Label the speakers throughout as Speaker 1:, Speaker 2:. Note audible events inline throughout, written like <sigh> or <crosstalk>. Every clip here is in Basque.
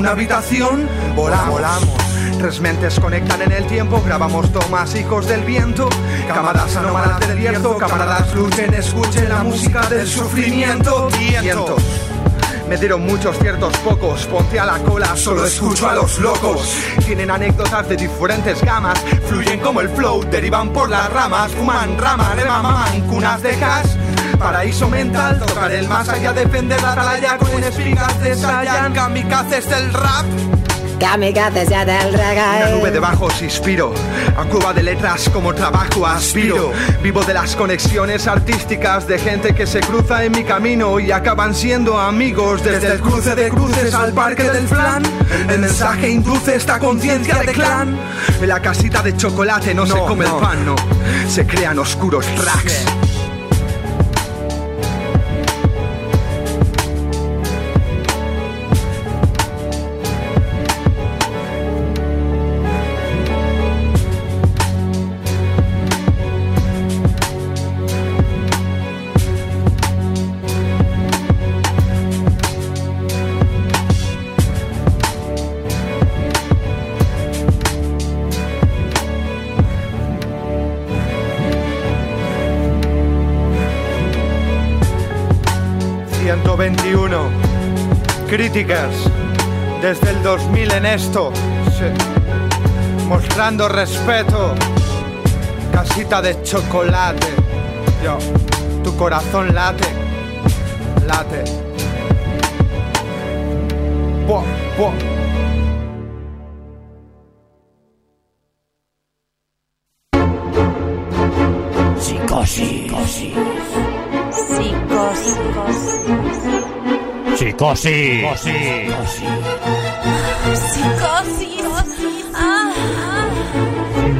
Speaker 1: una habitación, volamos. volamos. Tres mentes conectan en el tiempo, grabamos tomas hijos del viento, cámaras anómalas del viento, camaradas luchen, escuchen la música del sufrimiento, viento. Me dieron muchos ciertos pocos, ponte a la cola, solo escucho a los locos. Tienen anécdotas de diferentes gamas, fluyen como el flow, derivan por las ramas, fuman rama, le maman cunas de gas. Paraíso mental, tocar el más allá, defender la atalaya con espigas de Sayan, kamikazes del rap.
Speaker 2: Kamikazes ya del
Speaker 1: Una
Speaker 2: reggae.
Speaker 1: nube de bajos inspiro, a cuba de letras como trabajo aspiro. Vivo de las conexiones artísticas de gente que se cruza en mi camino y acaban siendo amigos desde el cruce de cruces al parque del flan. El mensaje induce esta conciencia de clan. En la casita de chocolate no, se come el pan, no. Se crean oscuros tracks. Críticas... ...desde el 2000 en esto... ...mostrando respeto... ...casita de chocolate... ...yo... ...tu corazón late... ...late... Buah, buah.
Speaker 3: Cosi.
Speaker 4: Cosi.
Speaker 3: Cosi.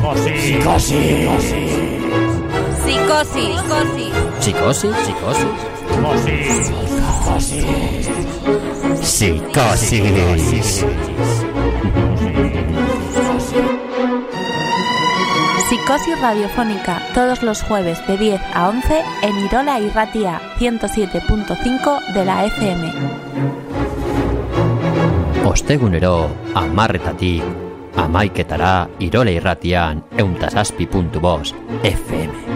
Speaker 4: Cosi. Cosi. Cosi.
Speaker 3: Psicosis. Psicosis.
Speaker 4: Psicosis.
Speaker 5: Psicosis. Psicosis.
Speaker 3: Psicosis.
Speaker 6: Psicosis radiofónica todos los jueves de 10 a 11 en Irola y Ratia 107.5 de la FM.
Speaker 5: Ostegunero, amarretatik, amaiketara, irola irratian, euntasazpi.bost, FM.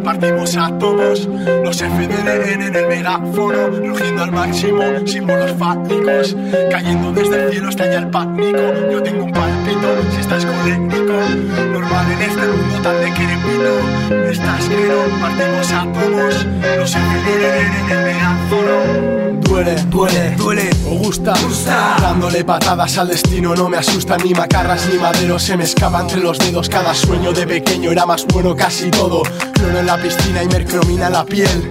Speaker 7: Partimos átomos, los FDN en el megáfono, rugiendo al máximo, símbolos fálicos, cayendo desde el cielo hasta allá el pánico. Yo tengo un palpito, si estás colérico, normal en este mundo tan de crepito. Estás no partimos átomos, los FDN en el megáfono. Duele, duele, duele, o gusta, gusta. Dándole patadas al destino, no me asustan ni macarras ni maderos, se me escapa entre los dedos. Cada sueño de pequeño era más bueno casi todo. Clono en la piscina y mercromina la piel.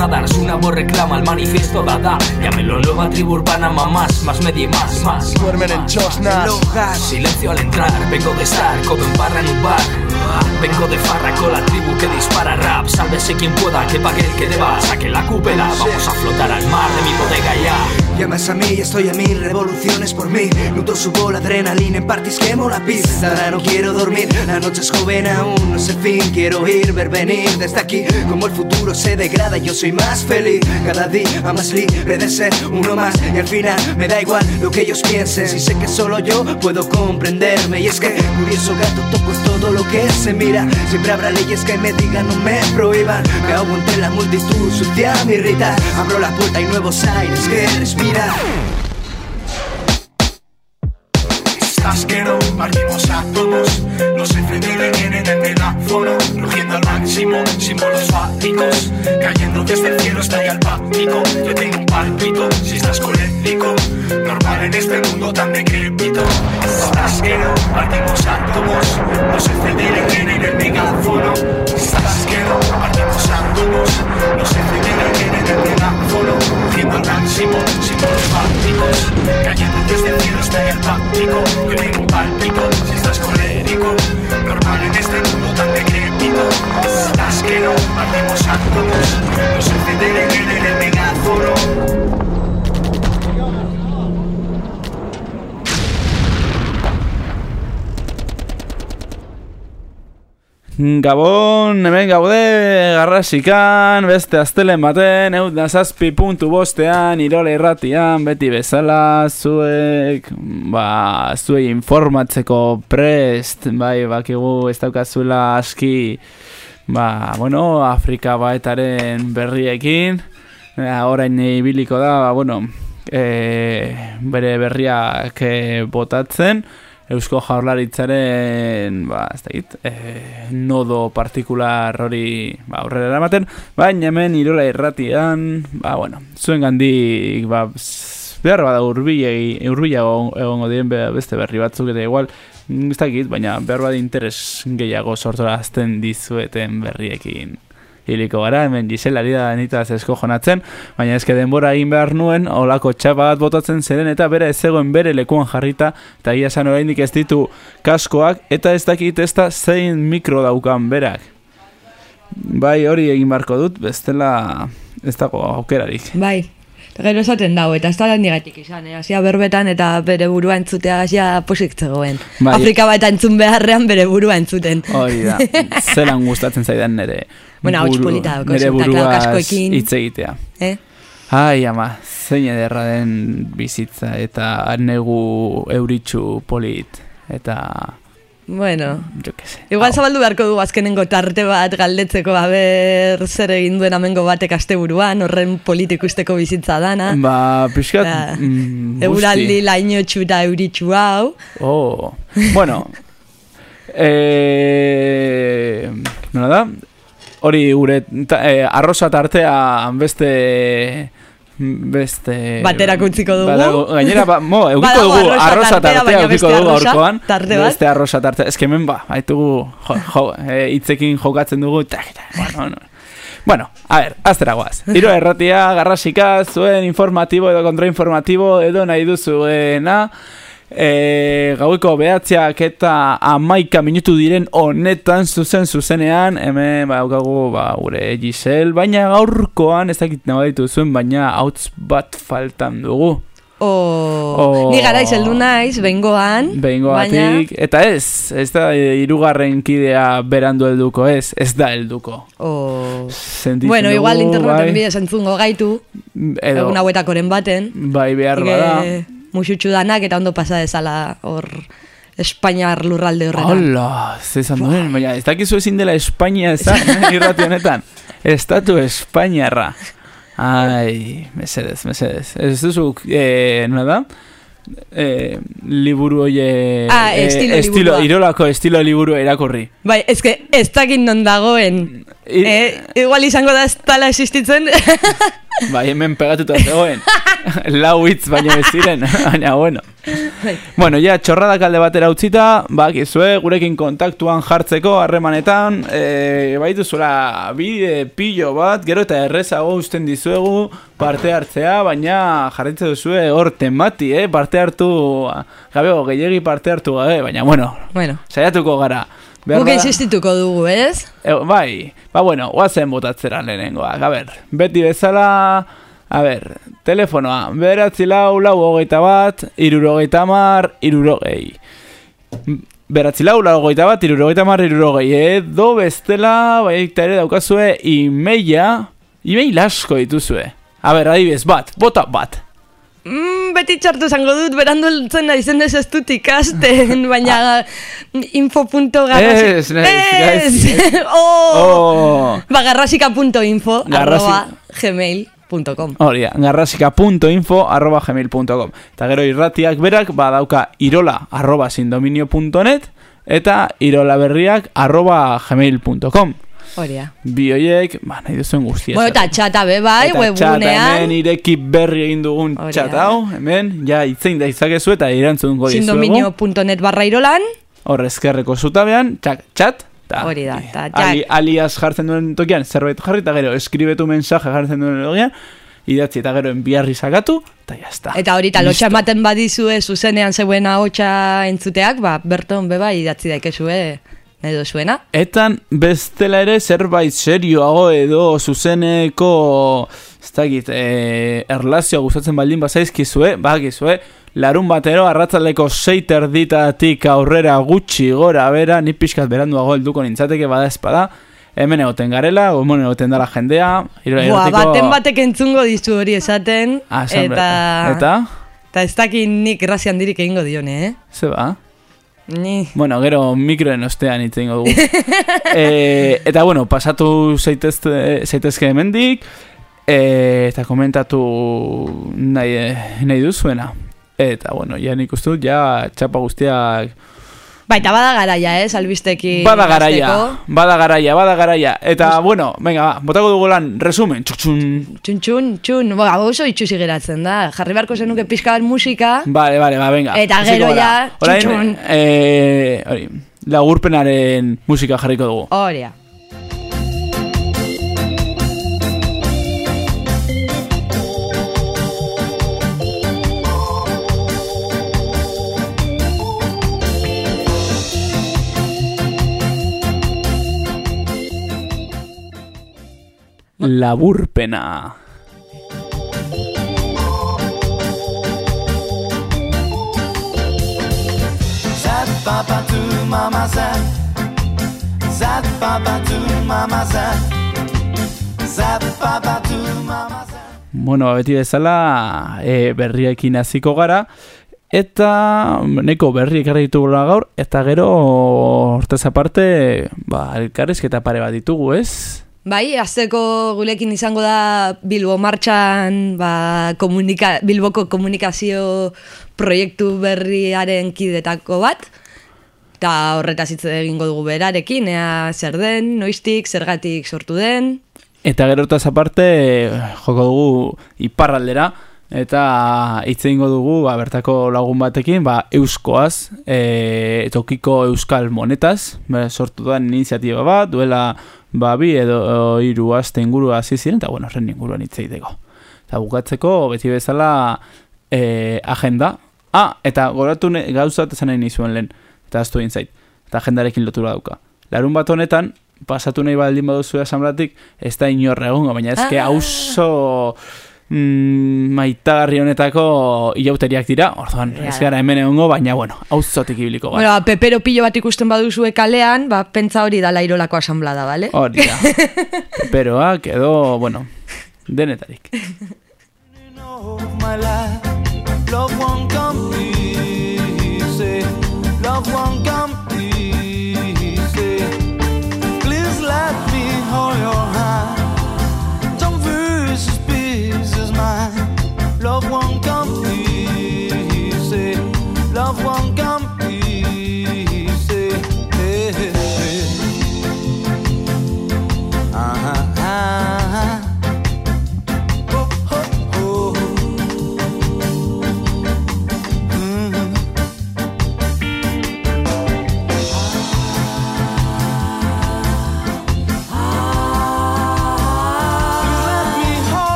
Speaker 8: una voz reclama el manifiesto dada Llámelo nueva tribu urbana, mamás, más media y más, más
Speaker 7: Duermen en chosnas.
Speaker 8: Silencio al entrar, vengo de estar, como en barra en un bar. Vengo de farra con la tribu que dispara rap. Sálvese quien pueda, que pague el que deba. Saque la cúpula, vamos a flotar al mar de mi bodega ya
Speaker 9: Llamas a mí, estoy a mil revoluciones por mí. Luto subo la adrenalina en parties quemo la pista Ahora no quiero dormir, la noche es joven aún no sé fin. Quiero ir, ver venir desde aquí Como el futuro se degrada, yo soy más feliz. Cada día más libre de ser uno más Y al final me da igual lo que ellos piensen. Si sé que solo yo puedo comprenderme Y es que curioso gato toco todo lo que se mira. Siempre habrá leyes que me digan no me prohíban. Me ahogo entre la multitud, sucia me irrita Abro la puerta y nuevos aires que respirar
Speaker 7: Estás que no partimos átomos Los FDN vienen del megáfono Rugiendo al máximo, símbolos fálicos Cayendo
Speaker 10: Gabon, hemen gaude, garrasikan, beste astelen baten, eut da zazpi puntu bostean, irole irratian, beti bezala, zuek, ba, zuei informatzeko prest, bai, bakigu ez daukazuela aski, ba, bueno, Afrika baetaren berriekin, e, orain ibiliko da, ba, bueno, e, bere berriak eh, botatzen, Eusko Jaurlaritzaren, ba, ez dakit, e, nodo partikular hori ba, aurrera eramaten, baina hemen irola irratian, ba, bueno, zuen gandik, ba, behar bada urbilegi, urbilago egongo diren be- beste berri batzuk eta igual, ez dakit, baina behar bada interes gehiago sortorazten dizueten berriekin. Hiliko gara, hemen Gisela ari da nitaz esko jonatzen, baina eske denbora egin behar nuen, olako txapa bat botatzen zeren eta bera ez zegoen bere lekuan jarrita, eta ia esan oraindik ez ditu kaskoak, eta ez dakit ez da zein mikro daukan berak. Bai, hori egin beharko dut, bestela ez dago aukerarik.
Speaker 11: Bai, eta gero esaten dago, eta ez da negatik izan, eh? Hasia berbetan eta bere burua entzutea hasia posik zegoen.
Speaker 10: Bai.
Speaker 11: Afrika bat entzun beharrean bere burua entzuten.
Speaker 10: Hori da, <laughs> zelan gustatzen zaidan nere
Speaker 11: Bueno, hauts polita
Speaker 10: nere buruaz hitz egitea.
Speaker 11: Eh?
Speaker 10: Ai, ama, zein ederra den bizitza eta negu euritxu polit eta
Speaker 11: Bueno,
Speaker 10: jo que sé.
Speaker 11: igual zabaldu beharko du azkenengo tarte bat galdetzeko aber zer egin duen amengo batek asteburuan, horren politik usteko bizitza dana.
Speaker 10: Ba, pixkat,
Speaker 11: Ba,
Speaker 10: mm,
Speaker 11: Euraldi
Speaker 10: busti.
Speaker 11: lainotxu eta euritxu hau.
Speaker 10: Oh, bueno, <laughs> eh, nola da? Hori gure ta, eh, arrosa tartea beste beste
Speaker 11: Baterako utziko dugu.
Speaker 10: Badago- gainera ba, mo, eukiko dugu
Speaker 11: arrosa
Speaker 10: arrosa
Speaker 11: tartea,
Speaker 10: eukiko dugu
Speaker 11: arrosa
Speaker 10: gaurkoan
Speaker 11: tarte bat.
Speaker 10: beste arrosa tartea eske hemen ba baitugu jo, jo, eh, hitzekin jokatzen dugu tak, bueno, no. Bueno, a ver, aztera guaz. Iro erratia, garrasika, zuen informatibo edo kontrainformatibo edo nahi duzuena. E, gaueko behatziak eta amaika minutu diren honetan zuzen zuzenean hemen ba, daukagu ba, gure Gisel baina gaurkoan ez dakit nabaditu zuen baina hauts bat faltan dugu
Speaker 11: Oh,
Speaker 10: Oh.
Speaker 11: Ni gara izeldu naiz, behingoan.
Speaker 10: Behingoatik, eta ez, ez da e, hirugarren kidea berandu helduko ez, ez da helduko.
Speaker 11: Oh.
Speaker 10: Sentitzen
Speaker 11: Bueno, igual interneten
Speaker 10: bai,
Speaker 11: bidez entzungo gaitu,
Speaker 10: edo,
Speaker 11: egun hauetakoren baten.
Speaker 10: bai behar bada.
Speaker 11: Musutxu danak eta ondo pasa dezala hor Espainiar lurralde horretan.
Speaker 10: Hola, ze esan duen, baina ez dakizu ezin dela Espainia ezan, eh, <laughs> irrati honetan. Estatu Espainiarra. Ai, mesedez, mesedez. Ez duzu, eh, nola da? Eh, liburu oie...
Speaker 11: Ah, estilo
Speaker 10: estilo,
Speaker 11: liburua.
Speaker 10: irolako estilo liburu erakurri.
Speaker 11: Bai, ezke ez dakit non dagoen. Eh, igual izango da ez tala existitzen. <laughs>
Speaker 10: Bai, hemen pegatuta zegoen. <laughs> Lau hitz baina ez ziren, <laughs> baina bueno.
Speaker 11: Bai.
Speaker 10: Bueno, ja, txorradak alde batera utzita, bakizue, gurekin kontaktuan jartzeko, harremanetan, e, baitu zuela bide pillo bat, gero eta errezago usten dizuegu parte hartzea, baina jarritze duzue hor temati, eh? parte hartu, gabego, gehiagi parte hartu gabe, baina bueno,
Speaker 11: bueno,
Speaker 10: saiatuko gara.
Speaker 11: Guk insistituko dugu, ez?
Speaker 10: E, bai, ba bueno, guazen botatzera lehenengoak, a ber, beti bezala, a ber, telefonoa, beratzi lau, lau hogeita bat, irurogeita mar, irurogei. Beratzi lau, lau hogeita bat, irurogeita mar, irurogei, edo bestela, baita ere daukazue, e-maila, e-mail asko dituzue. A ber, adibidez, bat, bota bat.
Speaker 11: Mm, beti txartu zango dut, berandu eltzen naizen ez ez dut ikasten, <laughs> baina info.garrasi...
Speaker 10: Ez, naiz,
Speaker 11: Ez! <laughs> oh!
Speaker 10: Oh.
Speaker 11: Ba, garrasika.info
Speaker 10: Garrasi-
Speaker 11: arroba gmail.com
Speaker 10: Hori, da, garrasika.info arroba gmail.com Eta gero irratiak berak badauka irola arroba sindominio.net eta irola berriak arroba gmail.com
Speaker 11: Hori da.
Speaker 10: Bi hoiek, ba, nahi duzuen guztia.
Speaker 11: Bueno, eta txata be bai,
Speaker 10: Eta txata
Speaker 11: webgunean.
Speaker 10: hemen ireki berri egin dugun
Speaker 11: Hori
Speaker 10: txat
Speaker 11: da.
Speaker 10: hau, hemen, ja, itzein da izakezu eta irantzungo dizuegu.
Speaker 11: Sindominio.net barra irolan.
Speaker 10: Hor ezkerreko zutabean, txak, txat, ta,
Speaker 11: Hori da, eta
Speaker 10: ali, alias jartzen duen tokian, zerbait jarri, eta gero, eskribetu mensaje jartzen duen tokian, idatzi eta gero enbiarri sakatu, eta jazta.
Speaker 11: Eta hori, eta lotxa ematen badizue zuzenean zeuen ahotsa entzuteak, ba, berton beba idatzi daikezue nahi duzuena.
Speaker 10: Etan bestela ere zerbait serioago edo zuzeneko ez dakit, e, erlazioa gustatzen baldin bazaizkizue, bakizue, larun batero arratzaldeko seiter ditatik aurrera gutxi gora bera, ni pixkat beranduago helduko nintzateke bada espada, hemen egoten garela, hemen egoten dala jendea,
Speaker 11: Boa,
Speaker 10: irratiko-
Speaker 11: baten batek entzungo dizu hori esaten,
Speaker 10: Ah,
Speaker 11: eta...
Speaker 10: Eta?
Speaker 11: Eta ez dakit nik grazian dirik egingo dione, eh?
Speaker 10: Ze ba?
Speaker 11: Ni...
Speaker 10: Bueno, gero mikroen ostean hitz egingo dugu. <laughs> e, eta bueno, pasatu zaitezte, zaitezke hemendik e, eta komentatu nahi, nahi duzuena. Eta bueno, ja nik uste dut, ja txapa guztiak
Speaker 11: Baita bada garaia, eh, salbisteki
Speaker 10: bada garaia,
Speaker 11: hasteko.
Speaker 10: bada garaia, bada garaia. Eta bueno, venga, ba, botako dugu lan, resumen, txutxun.
Speaker 11: Txun, txun, txun, Boa, oso itxusi geratzen da. Jarri beharko zenuke pixka bat musika.
Speaker 10: Vale, vale, ba, venga.
Speaker 11: Eta gero ja,
Speaker 10: Orain,
Speaker 11: txutxun.
Speaker 10: eh, hori, lagurpenaren musika jarriko dugu.
Speaker 11: Horia.
Speaker 10: Laburpena.
Speaker 12: Zat papa tu mama zat Zat papa tu mama zat Zat papa tu mama zat
Speaker 10: Bueno, ba, beti bezala e, berriekin hasiko gara eta neko berri ekarri ditugula gaur eta gero hortez aparte ba, elkarrizketa pare bat ditugu, ez?
Speaker 11: Bai, azteko gulekin izango da Bilbo martxan ba, komunika, Bilboko komunikazio proiektu berriaren kidetako bat. Eta horretaz hitz egingo dugu berarekin, ea zer den, noiztik, zergatik sortu den.
Speaker 10: Eta gero hortez aparte joko dugu iparraldera eta hitz egingo dugu ba, bertako lagun batekin ba, euskoaz, e, tokiko euskal monetaz, ba, sortu da iniziatiba bat, duela ba, bi edo hiru aste inguru hasi ziren, eta bueno, horren inguruan hitz egiteko. Eta bukatzeko, beti bezala, e, agenda, Ah, eta goratu ne, gauza bat esan nahi nizuen lehen, eta aztu egin zait, eta jendarekin lotura dauka. Larun bat honetan, pasatu nahi baldin baduzu asamlatik, ez da inorre egongo, baina ezke
Speaker 11: Ah.
Speaker 10: auzo mm, maitagarri honetako ilauteriak dira, orduan, ez gara hemen egongo, baina bueno, auzotik ibiliko gara.
Speaker 11: Bueno, ba, pepero pilo bat ikusten baduzue kalean, ba, pentsa hori da lairolako asamblada, bale?
Speaker 10: Hori da. <laughs> Peperoak edo, bueno, denetarik.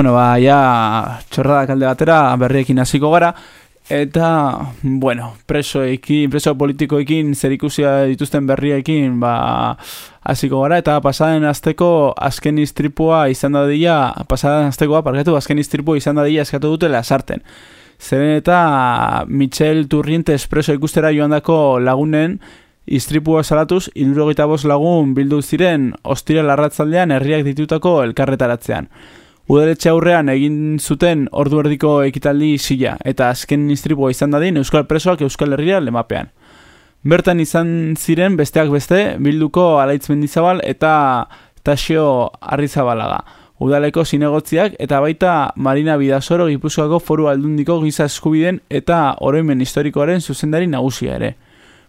Speaker 10: Bueno, ba, ja, txorrada kalde batera berriekin hasiko gara, eta, bueno, presoekin, preso politikoekin zer ikusia dituzten berriekin, ba, hasiko gara, eta pasaden azteko azken istripua izan da dira, pasaden aztekoa, parkatu, azken istripua izan da dira eskatu dute lasarten. Zeren eta Michel Turrientes preso ikustera joandako lagunen istripua salatuz, irurogeita bost lagun bildu ziren ostira larratzaldean herriak ditutako elkarretaratzean. Udaletxe aurrean egin zuten ordu erdiko ekitaldi sila, eta azken istripua izan dadin Euskal Presoak Euskal Herria lemapean. Bertan izan ziren besteak beste, bilduko alaitz mendizabal eta Tasio Arrizabalaga. Udaleko zinegotziak eta baita Marina Bidasoro Gipuzkoako foru aldundiko giza eskubiden eta oroimen historikoaren zuzendari nagusia ere.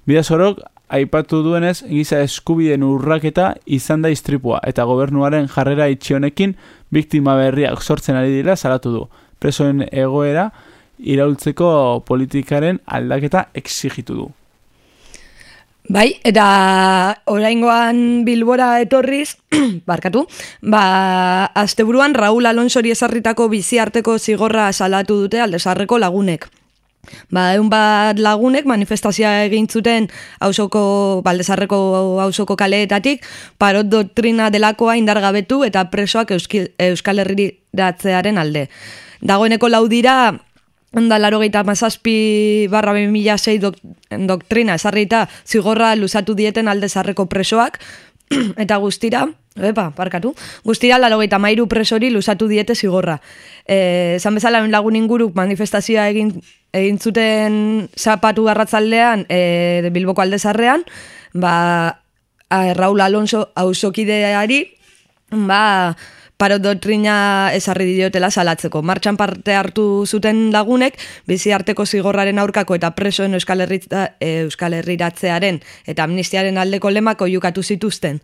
Speaker 10: Bidasorok aipatu duenez giza eskubiden urraketa izan da istripua eta gobernuaren jarrera itxionekin biktima berriak sortzen ari dira salatu du. Presoen egoera iraultzeko politikaren aldaketa exigitu du.
Speaker 11: Bai, eta oraingoan Bilbora etorriz, <clears throat> barkatu, ba, asteburuan Raúl Alonsori ezarritako biziarteko zigorra salatu dute aldesarreko lagunek. Ba, egun bat lagunek manifestazioa egin zuten hausoko, baldezarreko hausoko kaleetatik, parot doktrina delakoa indargabetu eta presoak euskil, Euskal Herriratzearen alde. Dagoeneko lau dira, Onda laro gehieta mazazpi barra 2006 dok, doktrina esarrita zigorra luzatu dieten aldezarreko presoak, <clears throat> eta guztira, epa, parkatu, guztira laro gehieta mairu presori luzatu diete zigorra. E, esan bezala lagun inguru manifestazioa egin, egin zuten zapatu garratzaldean e, Bilboko aldezarrean, ba, a, Raul Alonso auzokideari, ba, paro doktrina esarri diotela salatzeko. Martxan parte hartu zuten lagunek, bizi arteko zigorraren aurkako eta presoen Euskal, Herritza, Euskal Herriratzearen eta amnistiaren aldeko lemako jukatu zituzten.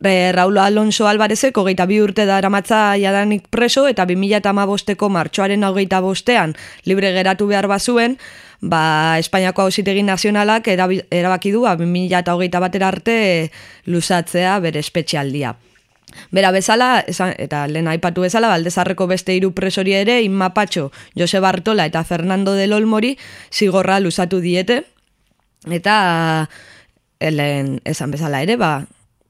Speaker 11: Re, Raul Alonso Alvarezek hogeita bi urte da eramatza jadanik preso eta 2008ko martxoaren hogeita bostean libre geratu behar bazuen, ba, Espainiako hausitegi nazionalak erabaki du ba, 2008 batera arte luzatzea bere espetxealdia. Bera bezala, esan, eta lehen aipatu bezala, baldezarreko beste hiru presori ere, Inma Patxo, Jose Bartola eta Fernando del Olmori zigorra luzatu diete, eta eh, lehen esan bezala ere, ba,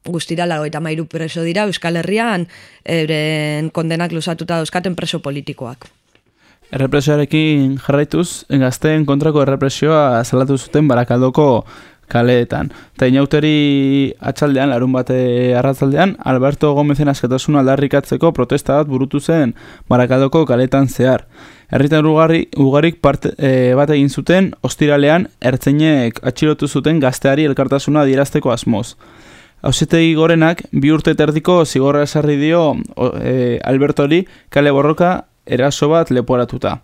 Speaker 11: guztira lago eta mairu preso dira Euskal Herrian euren kondenak luzatuta dauzkaten preso politikoak.
Speaker 10: Errepresioarekin jarraituz, gazteen kontrako errepresioa salatu zuten barakaldoko kaleetan. Eta inauteri atxaldean, larun bate arratzaldean, Alberto Gomezen askatasuna aldarrikatzeko protesta bat burutu zen barakaldoko kaleetan zehar. Herritan ugarri, ugarik parte, e, bat egin zuten, ostiralean, ertzeinek atxilotu zuten gazteari elkartasuna adierazteko asmoz. Hauzetegi gorenak, bi urte terdiko zigorra esarri dio e, Albertori kale borroka eraso bat leporatuta.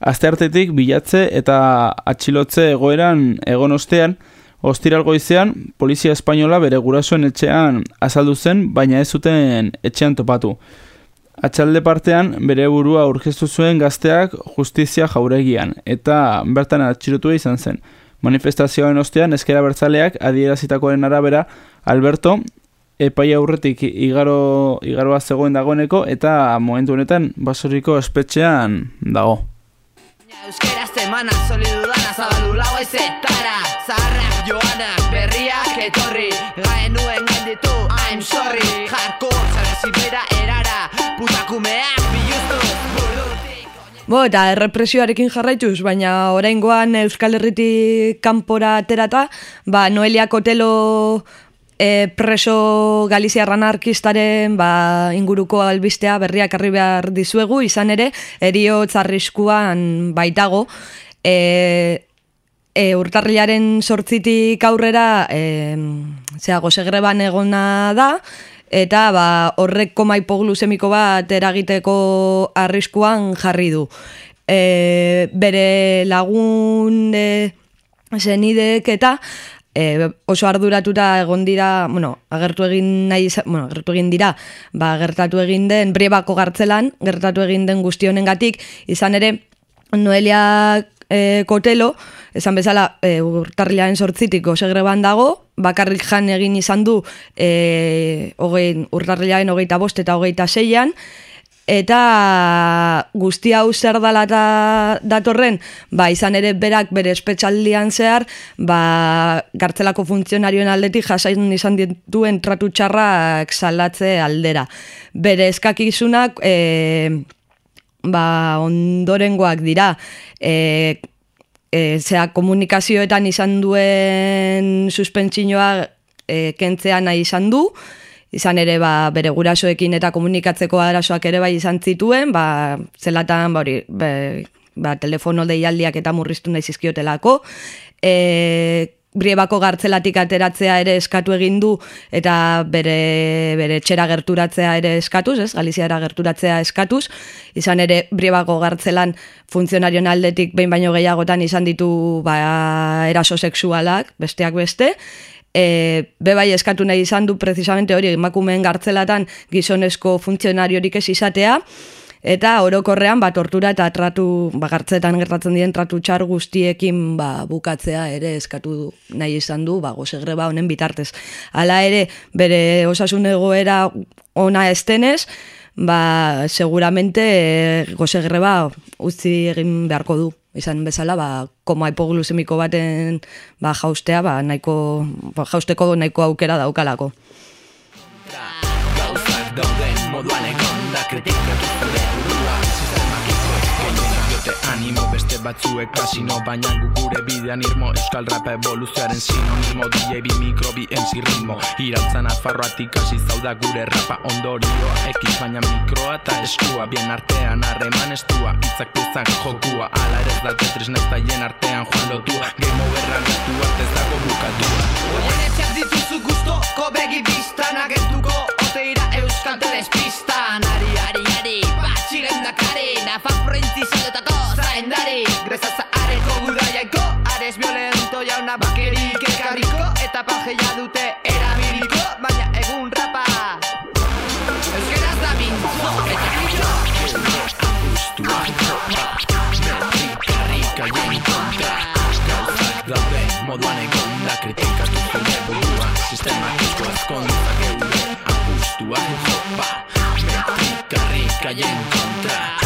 Speaker 10: Asteartetik bilatze eta atxilotze egoeran egon ostean, Ostiral goizean, polizia espainola bere gurasoen etxean azaldu zen, baina ez zuten etxean topatu. Atxalde partean, bere burua aurkeztu zuen gazteak justizia jauregian, eta bertan atxirotua izan zen. Manifestazioen ostean, eskera bertzaleak adierazitakoaren arabera, Alberto, epai aurretik igaro, igaroa zegoen dagoeneko, eta momentu honetan basoriko espetxean dago.
Speaker 13: Euskera semana solidudana zabaldu lau ezetara Zaharrak joanak berriak etorri. Gaen nuen genditu I'm sorry. Hardcore zara bera erara. Putakumeak biluztu
Speaker 11: Bo, eta errepresioarekin jarraituz, baina oraingoan Euskal Herritik kanpora aterata, ba, Noelia Kotelo e, preso Galiziarra anarkistaren ba, inguruko albistea berriak arri behar dizuegu, izan ere, erio txarriskuan baitago, e, e, urtarrilaren sortzitik aurrera, e, zera, gozegreban egona da, eta ba, horrek koma hipoglusemiko bat eragiteko arriskuan jarri du. E, bere lagun e, zenidek eta e, oso arduratuta egon dira, bueno, agertu egin nahi, bueno, agertu egin dira, ba, gertatu egin den briebako gartzelan, gertatu egin den guzti honengatik, izan ere, Noelia e, Kotelo, esan bezala, e, urtarrilaren sortzitik osegreban dago, bakarrik jan egin izan du e, hogei, urtarrilaren hogeita bost eta hogeita seian, eta guzti hau zer dala eta datorren, ba, izan ere berak bere espetxaldian zehar, ba, gartzelako funtzionarioen aldetik jasain izan dituen tratu txarrak salatze aldera. Bere eskakizunak, e, ba, ondorengoak dira, e, e, zera komunikazioetan izan duen suspentsinoa e, kentzea nahi izan du, izan ere ba, bere gurasoekin eta komunikatzeko arazoak ere bai izan zituen, ba, zelatan ba, hori, be, ba, telefono deialdiak eta murriztu nahi zizkiotelako, e, Briebako gartzelatik ateratzea ere eskatu egin du eta bere, bere txera gerturatzea ere eskatuz, ez? Galiziara gerturatzea eskatuz. Izan ere Briebako gartzelan funtzionarion aldetik behin baino gehiagotan izan ditu ba, eraso sexualak, besteak beste. E, be bai eskatu nahi izan du precisamente hori emakumeen gartzelatan gizonezko funtzionariorik ez izatea eta orokorrean ba tortura eta tratu ba gartzetan gertatzen diren tratu txar guztiekin ba bukatzea ere eskatu nahi izan du ba gosegreba honen bitartez. Hala ere bere osasun egoera ona estenez, ba seguramente e, gosegreba utzi egin beharko du izan bezala, ba, koma hipoglusemiko baten ba, jaustea, ba, nahiko, ba, jausteko nahiko aukera daukalako.
Speaker 8: Gauzak dauden moduan egon da kritikatu animo beste batzuek kasino Baina gu gure bidean irmo. Euskal rap evoluzioaren sinonimo DJ bi mikro bi MC ritmo. Irautza nafarroatik hasi zauda gure rapa ondorioa. Ekiz baina mikroa eta eskua Bien artean harreman estua. Itzak piezak jokua Ala ere da tetris nestaien artean joan lotua. Game overra gertu arte ez dago bukatua.
Speaker 13: Oien etxeak dituzu guztoko begi biztan agertuko Oteira euskal telespistan Ari, ari, ari, batxiren dakari Nafan prentzi zaldetako zaindari. Grezaza areko gudaiaiko Ares violento jauna bakerik ekarriko Eta pajeia dute erabiliko Baina egun rapa. Euskeraz da mintzo Eta mintzo.
Speaker 8: Apustua Karrikaien kontra Gauzak daude moduan egon da Kritikaztu zure burua Sistema eusko azkontzak eure Apustua jopa Karrikaien kontra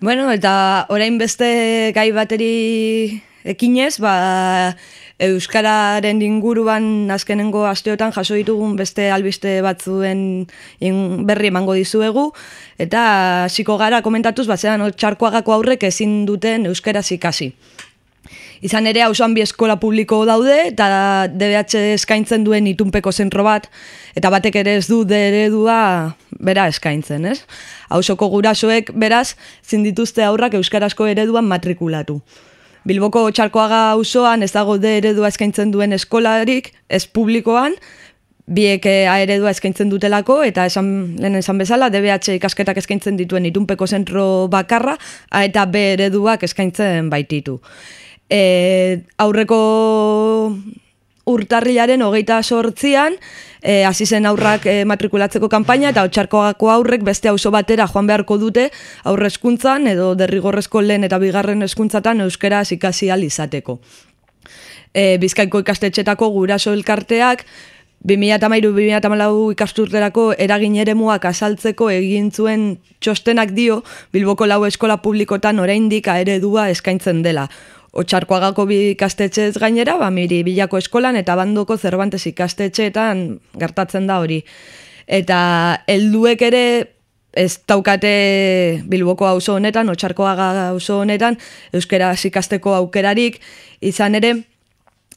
Speaker 11: Bueno, eta orain beste gai bateri ekinez, ba, Euskararen inguruan azkenengo asteotan jaso ditugun beste albiste batzuen berri emango dizuegu, eta hasiko gara komentatuz, batzean txarkoagako aurrek ezin duten Euskaraz ikasi. Izan ere, hausuan bi eskola publiko daude, eta DBH eskaintzen duen itunpeko zentro bat, eta batek ere ez du eredua bera eskaintzen, ez? Hausoko gurasoek, beraz, zindituzte aurrak euskarazko ereduan matrikulatu. Bilboko txarkoaga auzoan ez dago de eredua eskaintzen duen eskolarik, ez publikoan, biek eh, A eredua eskaintzen dutelako, eta esan, lehen esan bezala, DBH ikasketak eskaintzen dituen itunpeko zentro bakarra, eta B ereduak eskaintzen baititu. E, aurreko urtarrilaren hogeita sortzian, e, hasi zen aurrak e, matrikulatzeko kanpaina eta otxarkoako aurrek beste auzo batera joan beharko dute aurre eskuntzan edo derrigorrezko lehen eta bigarren eskuntzatan euskera ikasi ahal izateko. E, Bizkaiko ikastetxetako guraso elkarteak 2013-2014 ikasturterako eragin eremuak azaltzeko egin zuen txostenak dio Bilboko lau eskola publikotan oraindik eredua eskaintzen dela. Otxarkoagako bi ikastetxez gainera, ba, miri bilako eskolan eta bandoko Cervantes ikastetxeetan gertatzen da hori. Eta helduek ere ez daukate Bilboko auzo honetan, Otxarkoaga auzo honetan, euskaraz ikasteko aukerarik, izan ere,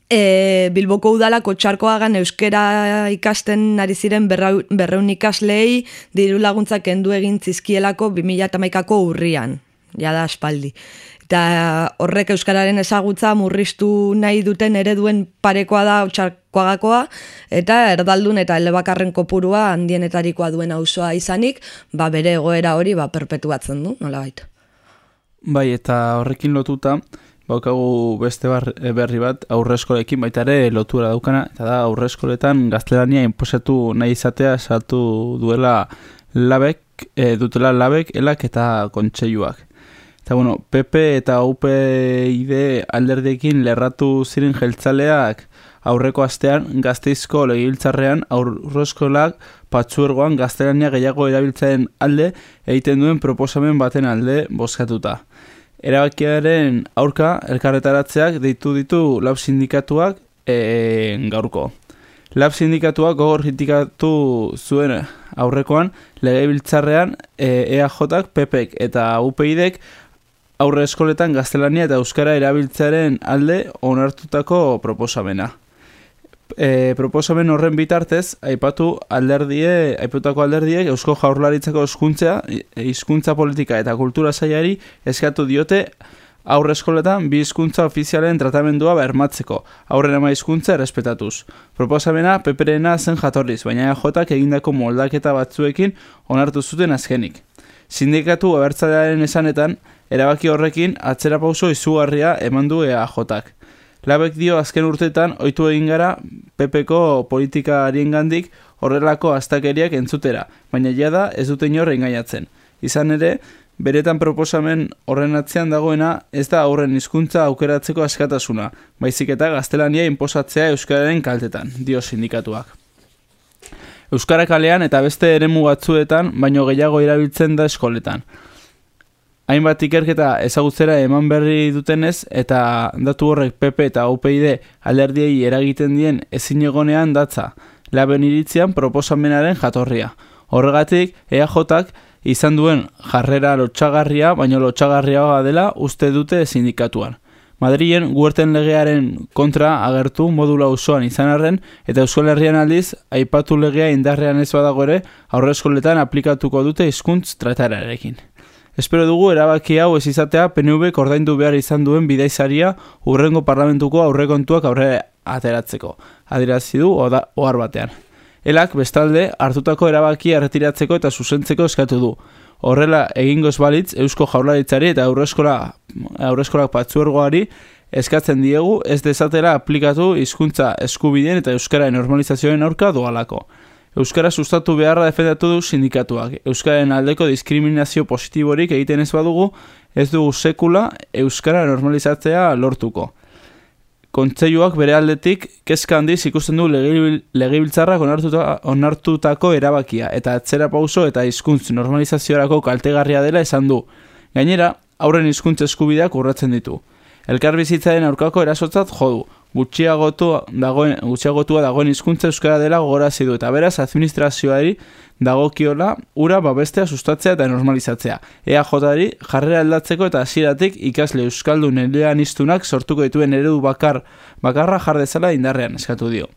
Speaker 11: e, Bilboko udalak Otxarkoagan euskera ikasten ari ziren berreun ikaslei diru laguntzak kendu egin zizkielako 2008ko urrian, jada aspaldi. Eta horrek euskararen ezagutza murriztu nahi duten ereduen parekoa da otxarkoagakoa, eta erdaldun eta elebakarren kopurua handienetarikoa duen auzoa izanik, ba bere egoera hori ba perpetuatzen du, nolabait.
Speaker 10: Bai, eta horrekin lotuta, baukagu beste bar, berri bat aurreskolekin baita ere lotura daukana, eta da aurreskoletan gaztelania inposatu nahi izatea sartu duela labek, e, dutela labek, elak eta kontseiluak. Eta bueno, PP eta UPID alderdekin lerratu ziren jeltzaleak aurreko astean gazteizko legibiltzarrean aurroskolak patzuergoan gaztelania gehiago erabiltzaren alde egiten duen proposamen baten alde bozkatuta. Erabakiaren aurka elkarretaratzeak deitu ditu lab sindikatuak e, gaurko. Lab sindikatuak gogor kritikatu zuen aurrekoan legebiltzarrean e, EAJak, PPek eta UPIDek aurre eskoletan gaztelania eta euskara erabiltzearen alde onartutako proposamena. E, proposamen horren bitartez, aipatu alderdie, aipatutako alderdiek Eusko Jaurlaritzako hezkuntza, hizkuntza politika eta kultura sailari eskatu diote aurre eskoletan bi hizkuntza ofizialen tratamendua bermatzeko, aurren ama hizkuntza errespetatuz. Proposamena peperena zen jatorriz, baina EJak egindako moldaketa batzuekin onartu zuten azkenik. Sindikatu abertzalearen esanetan, erabaki horrekin atzera pauso izugarria eman du EAJak. Labek dio azken urtetan ohitu egin gara PPko politikarien gandik horrelako astakeriak entzutera, baina jada ez dute inor engainatzen. Izan ere, beretan proposamen horren atzean dagoena ez da aurren hizkuntza aukeratzeko askatasuna, baizik eta gaztelania inposatzea euskararen kaltetan, dio sindikatuak. Euskara kalean eta beste eremu batzuetan, baino gehiago erabiltzen da eskoletan. Hainbat ikerketa ezagutzera eman berri dutenez eta datu horrek PP eta UPID alderdiei eragiten dien ezin egonean datza, laben iritzian proposamenaren jatorria. Horregatik, EAJak izan duen jarrera lotxagarria, baino lotxagarriagoa dela uste dute sindikatuan. Madrilen guerten legearen kontra agertu modula osoan izan arren eta Euskal Herrian aldiz aipatu legea indarrean ez badago ere aurreskoletan aplikatuko dute hizkuntz tratararekin. Espero dugu erabaki hau ez izatea PNV ordaindu behar izan duen bidaizaria urrengo parlamentuko aurrekontuak aurre ateratzeko. Adirazi du ohar batean. Elak bestalde hartutako erabaki erretiratzeko eta zuzentzeko eskatu du. Horrela egingo ez balitz Eusko Jaurlaritzari eta aurreskola aurreskolak patzuergoari eskatzen diegu ez dezatera aplikatu hizkuntza eskubideen eta euskara normalizazioen aurka doalako. Euskara sustatu beharra defendatu du sindikatuak. Euskararen aldeko diskriminazio positiborik egiten ez badugu, ez dugu sekula Euskara normalizatzea lortuko. Kontseiluak bere aldetik kezka handiz ikusten du legibil- legebiltzarrak onartuta, onartutako erabakia eta atzera pauso eta hizkuntz normalizaziorako kaltegarria dela esan du. Gainera, aurren hizkuntza eskubideak urratzen ditu. Elkarbizitzaren aurkako erasotzat jodu, gutxiagotu dagoen, gutxiagotua dagoen hizkuntza euskara dela gogorazi du eta beraz administrazioari dagokiola ura babestea sustatzea eta normalizatzea. EAJari jarrera aldatzeko eta hasieratik ikasle euskaldun eleanistunak sortuko dituen eredu bakar bakarra jar dezala indarrean eskatu dio.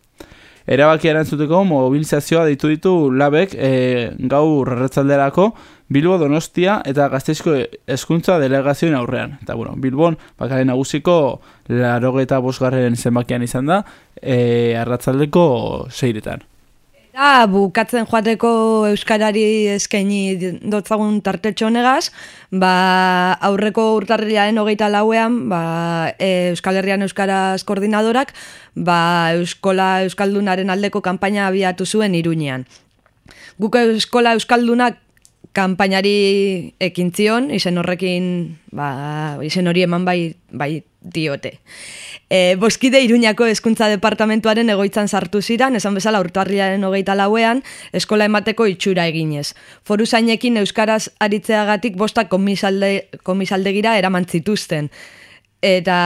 Speaker 10: Erabakia erantzuteko mobilizazioa ditu ditu labek e, gaur erretzalderako Bilbo Donostia eta Gazteizko hezkuntza delegazioen aurrean. Eta bueno, Bilbon bakaren nagusiko larogeta bosgarren zenbakian izan da e, arratzaldeko seiretan.
Speaker 11: Da, bukatzen joateko Euskarari eskaini dotzagun tartetxo honegaz, ba, aurreko urtarriaren hogeita lauean, ba, e, Euskal Herrian Euskaraz koordinadorak, ba, Euskola Euskaldunaren aldeko kanpaina abiatu zuen iruñean. Guk Euskola Euskaldunak kanpainari ekintzion, izen horrekin, ba, izen hori eman bai, bai diote. E, boskide Iruñako hezkuntza departamentuaren egoitzan sartu ziran, esan bezala urtarriaren hogeita lauean, eskola emateko itxura eginez. Foru zainekin Euskaraz aritzeagatik bostak komisalde, komisaldegira eraman zituzten. Eta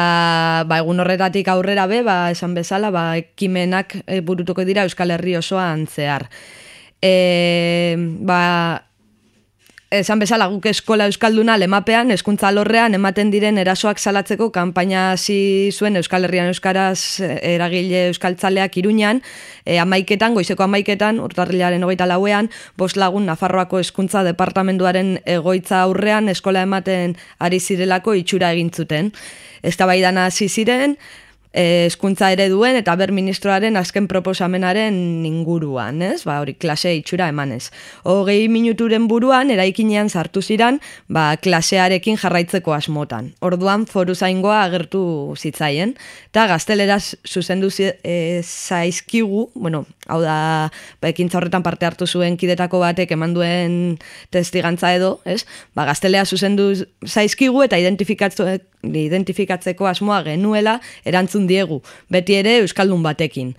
Speaker 11: ba, egun horretatik aurrera be, ba, esan bezala, ba, ekimenak e, burutuko dira Euskal Herri osoan zehar. E, ba, Esan bezala guk eskola euskalduna lemapean, hezkuntza lorrean ematen diren erasoak salatzeko kanpaina hasi zuen Euskal Herrian Euskaraz eh, eragile euskaltzaleak iruñan, e, amaiketan, goizeko amaiketan, urtarrilaren hogeita lauean, bost lagun Nafarroako hezkuntza departamenduaren egoitza aurrean eskola ematen ari zirelako itxura egin zuten. Ez hasi ziren, eskuntza ere duen eta ber ministroaren azken proposamenaren inguruan, ez? Ba, hori klase itxura emanez. Hogei minuturen buruan, eraikinean sartu ziran, ba, klasearekin jarraitzeko asmotan. Orduan, foru zaingoa agertu zitzaien, eta gazteleraz zuzendu e, zaizkigu, bueno, hau da, ba, ekintza horretan parte hartu zuen kidetako batek eman duen testigantza edo, ez? Ba, gaztelea zuzendu zaizkigu eta identifikatzeko identifikatzeko asmoa genuela erantzun diegu, beti ere Euskaldun batekin.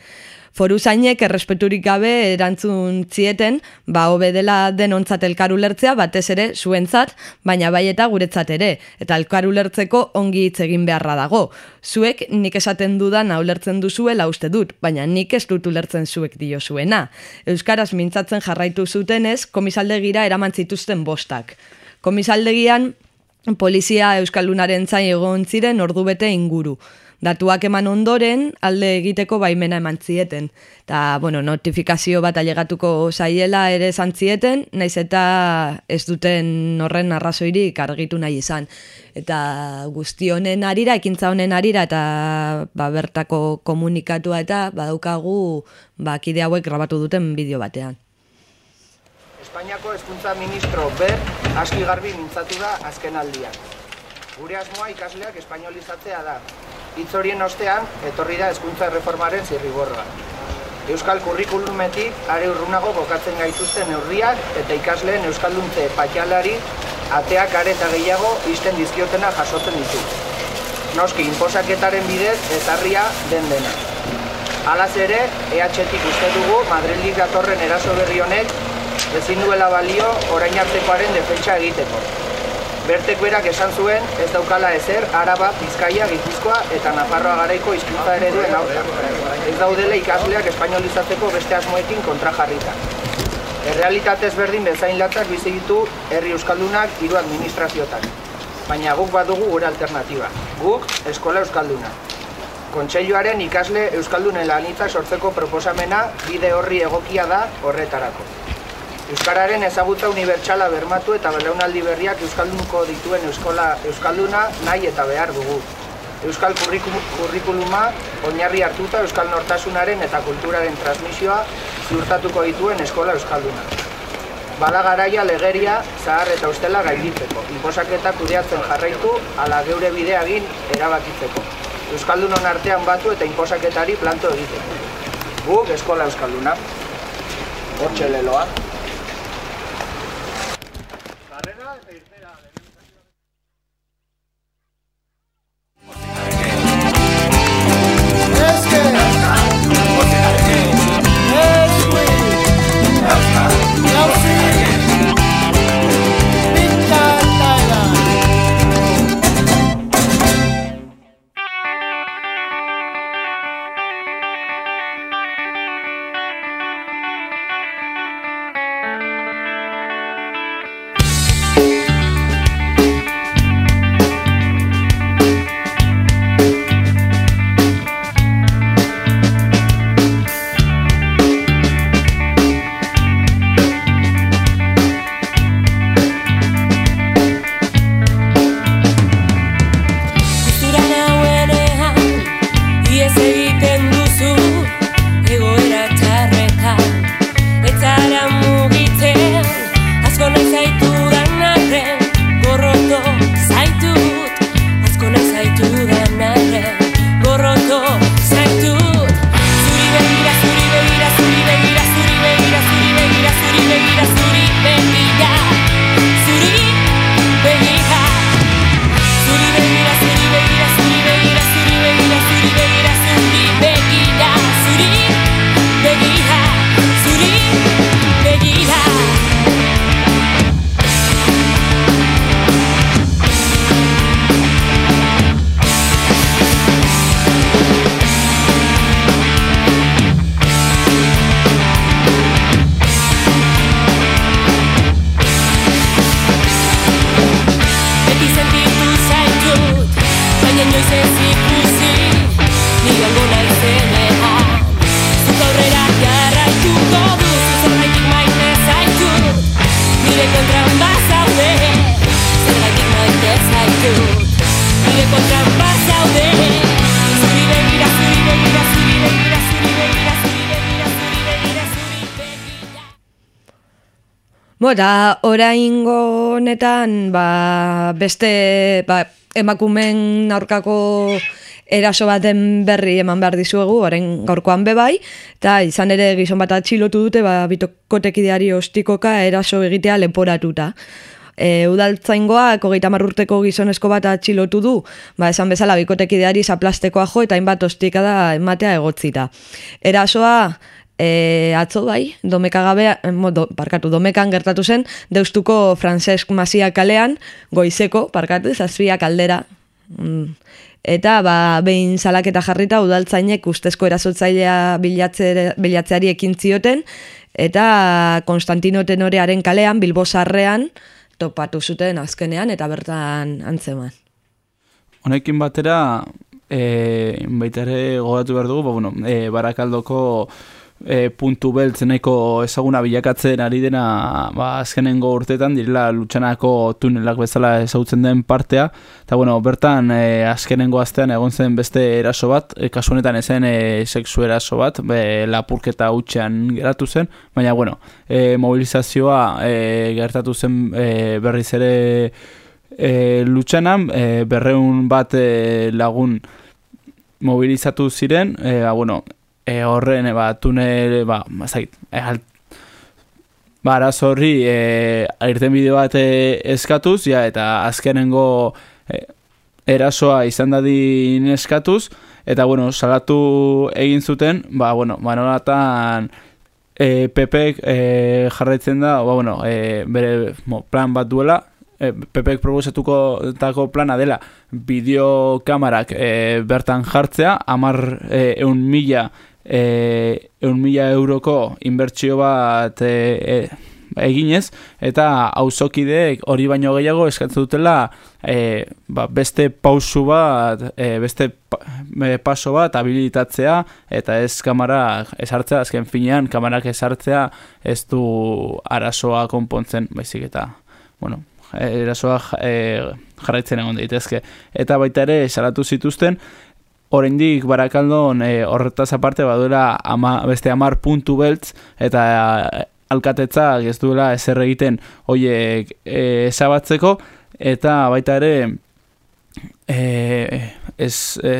Speaker 11: Foru zainek errespeturik gabe erantzun zieten, ba hobe dela denontzat elkar ulertzea batez ere zuentzat, baina bai eta guretzat ere, eta elkar ulertzeko ongi hitz egin beharra dago. Zuek nik esaten dudan ulertzen duzuela uste dut, baina nik ez dut ulertzen zuek dio zuena. Euskaraz mintzatzen jarraitu zutenez, komisaldegira eraman zituzten bostak. Komisaldegian polizia Euskaldunaren zain egon ziren ordu bete inguru. Datuak eman ondoren, alde egiteko baimena eman zieten. Ta, bueno, notifikazio bat alegatuko zaiela ere zantzieten, naiz eta ez duten horren arrazoirik argitu nahi izan. Eta guzti honen arira, ekintza honen arira, eta ba, bertako komunikatua eta badaukagu ba, kide hauek grabatu duten bideo batean.
Speaker 14: Espainiako hezkuntza ministro ber aski garbi mintzatu da azken aldian. Gure asmoa ikasleak espainolizatzea da. Hitz horien ostean etorri da hezkuntza reformaren zirriborra. Euskal kurrikulumetik are urrunago bokatzen gaituzten neurriak eta ikasleen euskalduntze patxalari ateak are eta gehiago izten dizkiotena jasotzen ditu. Noski, inposaketaren bidez ezarria den dena. Alaz ere, EH-tik uste dugu Madrilik datorren eraso berri honek ezin duela balio orain artekoaren defentsa egiteko. Bertek berak esan zuen ez daukala ezer Araba, Bizkaia, Gipuzkoa eta Nafarroa garaiko hizkuntza ereduen aurka. Ez daudela ikasleak espainolizatzeko beste asmoekin kontra jarrita. Errealitatez berdin bezain latzak bizi ditu herri euskaldunak hiru administrazioetan. Baina guk badugu gure alternatiba. Guk eskola euskalduna. Kontseiluaren ikasle euskaldunen lanitza sortzeko proposamena bide horri egokia da horretarako. Euskararen ezagutza unibertsala bermatu eta belaunaldi berriak euskaldunko dituen euskola euskalduna nahi eta behar dugu. Euskal kurrikuluma oinarri hartuta euskal nortasunaren eta kulturaren transmisioa ziurtatuko dituen eskola euskalduna. Bada garaia legeria, zahar eta ustela gainditzeko. Inposaketa kudeatzen jarraitu, ala geure bidea egin erabakitzeko. Euskaldunon artean batu eta inposaketari planto egiteko. Guk eskola euskalduna. Hortxe leloa.
Speaker 11: Oraingo honetan, ba, beste ba, emakumen aurkako eraso baten berri eman behar dizuegu, orain gaurkoan bebai, eta izan ere gizon bat atxilotu dute, ba, bitokotekideari ostikoka eraso egitea leporatuta. E, udaltzaingoak hogeita urteko gizonezko bat atxilotu du, ba, esan bezala bikotekideari zaplastekoa jo eta hainbat ostika da ematea egotzita. Erasoa, e, atzo bai, domeka gabe, do, parkatu, domekan gertatu zen, deustuko Francesc Masia kalean, goizeko, parkatu, zazpia kaldera. Mm. Eta, ba, behin salaketa jarrita, udaltzainek ustezko erasotzailea bilatze, bilatzeari ekin zioten, eta Konstantino Tenorearen kalean, Bilbo Sarrean, topatu zuten azkenean, eta bertan antzeman.
Speaker 10: Honekin batera, e, baita ere gogatu behar dugu, ba, bueno, e, barakaldoko e, puntu beltz nahiko ezaguna bilakatzen ari dena ba, azkenengo urtetan direla lutsanako tunelak bezala ezagutzen den partea. Eta bueno, bertan e, azkenengo astean egon zen beste eraso bat e, kasu honetan ezen e, sexu eraso bat be, lapurketa hutsean geratu zen baina bueno, e, mobilizazioa e, gertatu zen e, berriz ere e, lutsanan e, berreun bat e, lagun mobilizatu ziren, e, ba, bueno, e, horren, e, ba, tunel, ba, mazait, e, alt, ba, arazo horri, e, irten bideo bat e, eskatuz, ja, eta azkenengo e, erasoa izan dadin eskatuz, eta, bueno, salatu egin zuten, ba, bueno, manolatan, e, Pepek e, jarraitzen da, ba, bueno, e, bere mo, plan bat duela, e, Pepek proposatuko tako plana dela bideokamarak e, bertan jartzea, amar e, eun mila e, eun mila euroko inbertsio bat e, e, eginez, eta auzokideek hori baino gehiago eskatzen dutela e, ba, beste pausu bat, e, beste pa, e, paso bat habilitatzea, eta ez kamara esartzea, azken finean kamarak esartzea ez du arazoa konpontzen, baizik eta, bueno, erasoa e, jarraitzen egon daitezke. Eta baita ere, salatu zituzten, oraindik barakaldon e, horretaz aparte baduela ama, beste amar puntu beltz eta e, alkatetza ez duela ezer egiten hoiek e, esabatzeko eta baita ere e, ez e,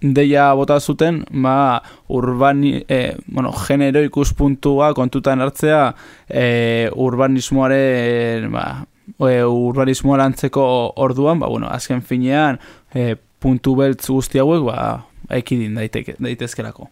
Speaker 10: deia bota zuten ba, urbani, e, bueno, genero ikuspuntua kontutan hartzea e, urbanismoaren ba, e, urbanismoa lantzeko orduan, ba, bueno, azken finean e, puntu beltz guzti hauek ba, ekidin daitezkelako.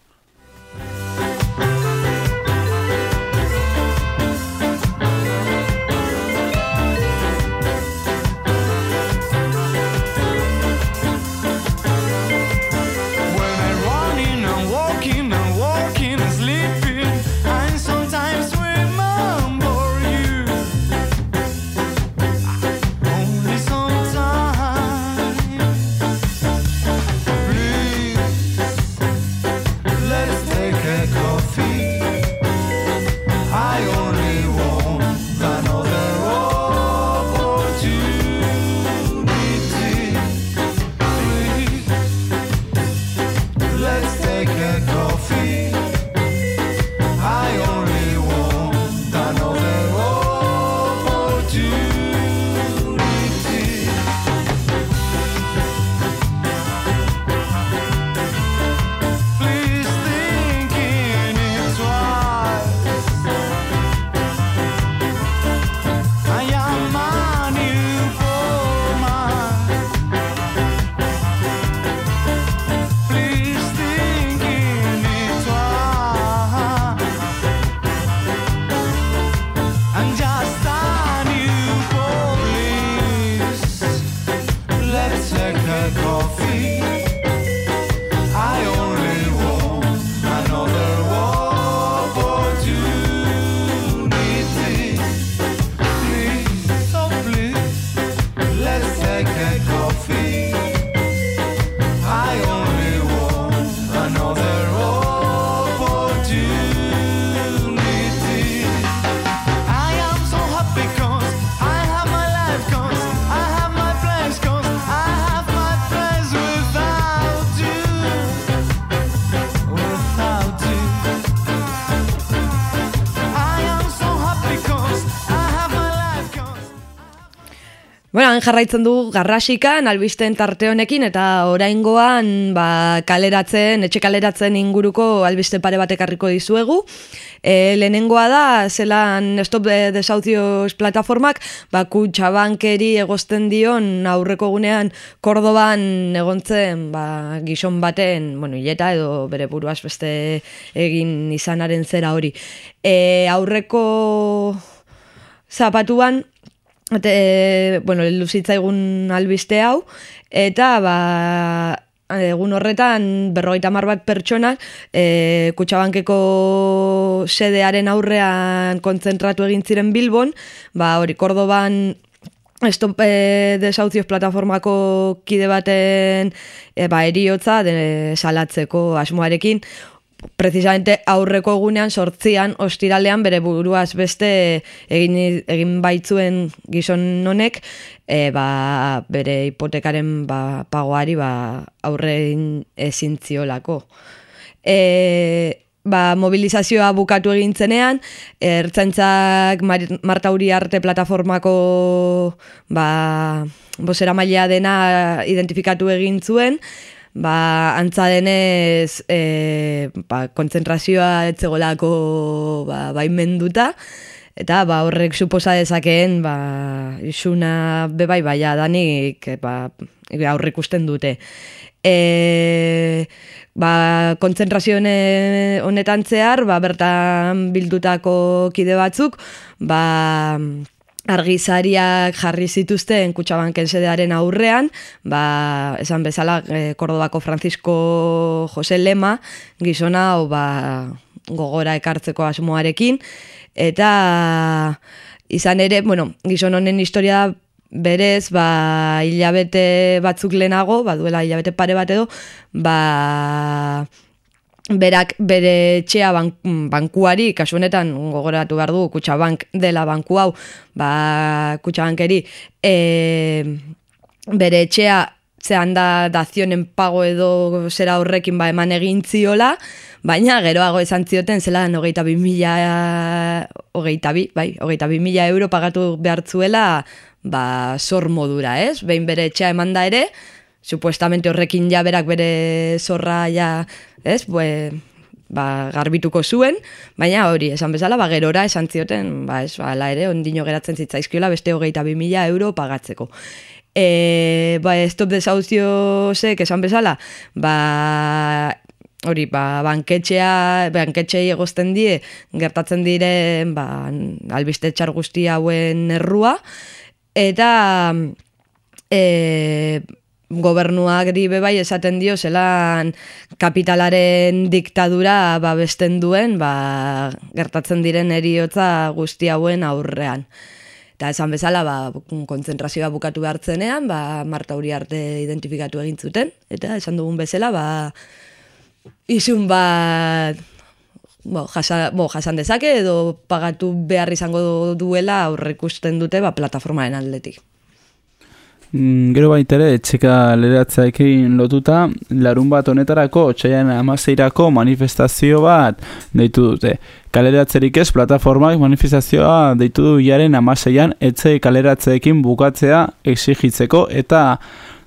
Speaker 11: Han jarraitzen du garrasikan, albisten tarte honekin, eta oraingoan ba, kaleratzen, etxe kaleratzen inguruko albiste pare bat ekarriko dizuegu. E, lehenengoa da, zelan Stop de Desauzioz plataformak, ba, kutsabankeri egozten dion aurreko gunean Kordoban egontzen ba, gizon baten, bueno, hileta edo bere buruaz beste egin izanaren zera hori. E, aurreko zapatuan, Ete, bueno, luzitzaigun albiste hau, eta ba, egun horretan berrogeita mar bat pertsona e, kutsabankeko sedearen aurrean kontzentratu egin ziren Bilbon, ba, hori Kordoban Stop e, desauzioz plataformako kide baten e, ba, eriotza de, salatzeko asmoarekin, precisamente aurreko egunean sortzian ostiralean bere buruaz beste egin, egin baitzuen gizon honek e, ba, bere hipotekaren ba, pagoari ba, aurrein ezin ziolako. E, ba, mobilizazioa bukatu egin zenean, ertzaintzak Marta Uri Arte plataformako ba, bosera mailea dena identifikatu egin zuen, ba, antza denez e, ba, kontzentrazioa etzegolako ba, baimenduta, eta ba, horrek suposa dezakeen ba, isuna bebai baia danik ba, aurrik usten dute. E, ba, kontzentrazio honetan zehar, ba, bertan bildutako kide batzuk, ba, argizariak jarri zituzten kutsabanken sedearen aurrean, ba, esan bezala e, Kordobako Francisco Jose Lema gizona hau ba, gogora ekartzeko asmoarekin, eta izan ere, bueno, gizon honen historia berez, ba, hilabete batzuk lehenago, ba, duela hilabete pare bat edo, ba, berak bere txea bankuari, kasu honetan gogoratu behar du, kutsabank dela banku hau, ba, kutsabankeri, e, bere txea zehan da dazionen pago edo zera horrekin ba eman egin ziola, baina geroago esan zioten zela hogeita bi mila, hogeita bi, bai, hogeita bi mila euro pagatu behartzuela, ba, sor modura, ez? Behin bere txea eman da ere, supuestamente horrekin ja berak bere zorra ja, ez, bue, ba, garbituko zuen, baina hori, esan bezala, ba, gerora esan zioten, ba, ez, ba, ere, ondino geratzen zitzaizkiola beste hogeita bi mila euro pagatzeko. E, ba, stop desauzioek esan bezala, ba, hori, ba, banketxea, banketxei egozten die, gertatzen diren, ba, albiste txar guzti hauen errua, eta, e, gobernuak dibe bai esaten dio zelan kapitalaren diktadura babesten duen ba, gertatzen diren eriotza guzti hauen aurrean. Eta esan bezala, ba, kontzentrazioa bukatu behartzenean, ba, Marta Uri arte identifikatu egin zuten, eta esan dugun bezala, ba, izun bat bo, jasa, bo, jasan dezake edo pagatu behar izango duela aurrekusten dute ba, plataformaren aldetik.
Speaker 10: Mm, gero baita ere, etxeka leratzaekin lotuta, larun bat honetarako, otxaian amazeirako manifestazio bat deitu dute. Kaleratzerik ez, plataformak manifestazioa deitu du jaren amazeian, etxe kaleratzeekin bukatzea exigitzeko eta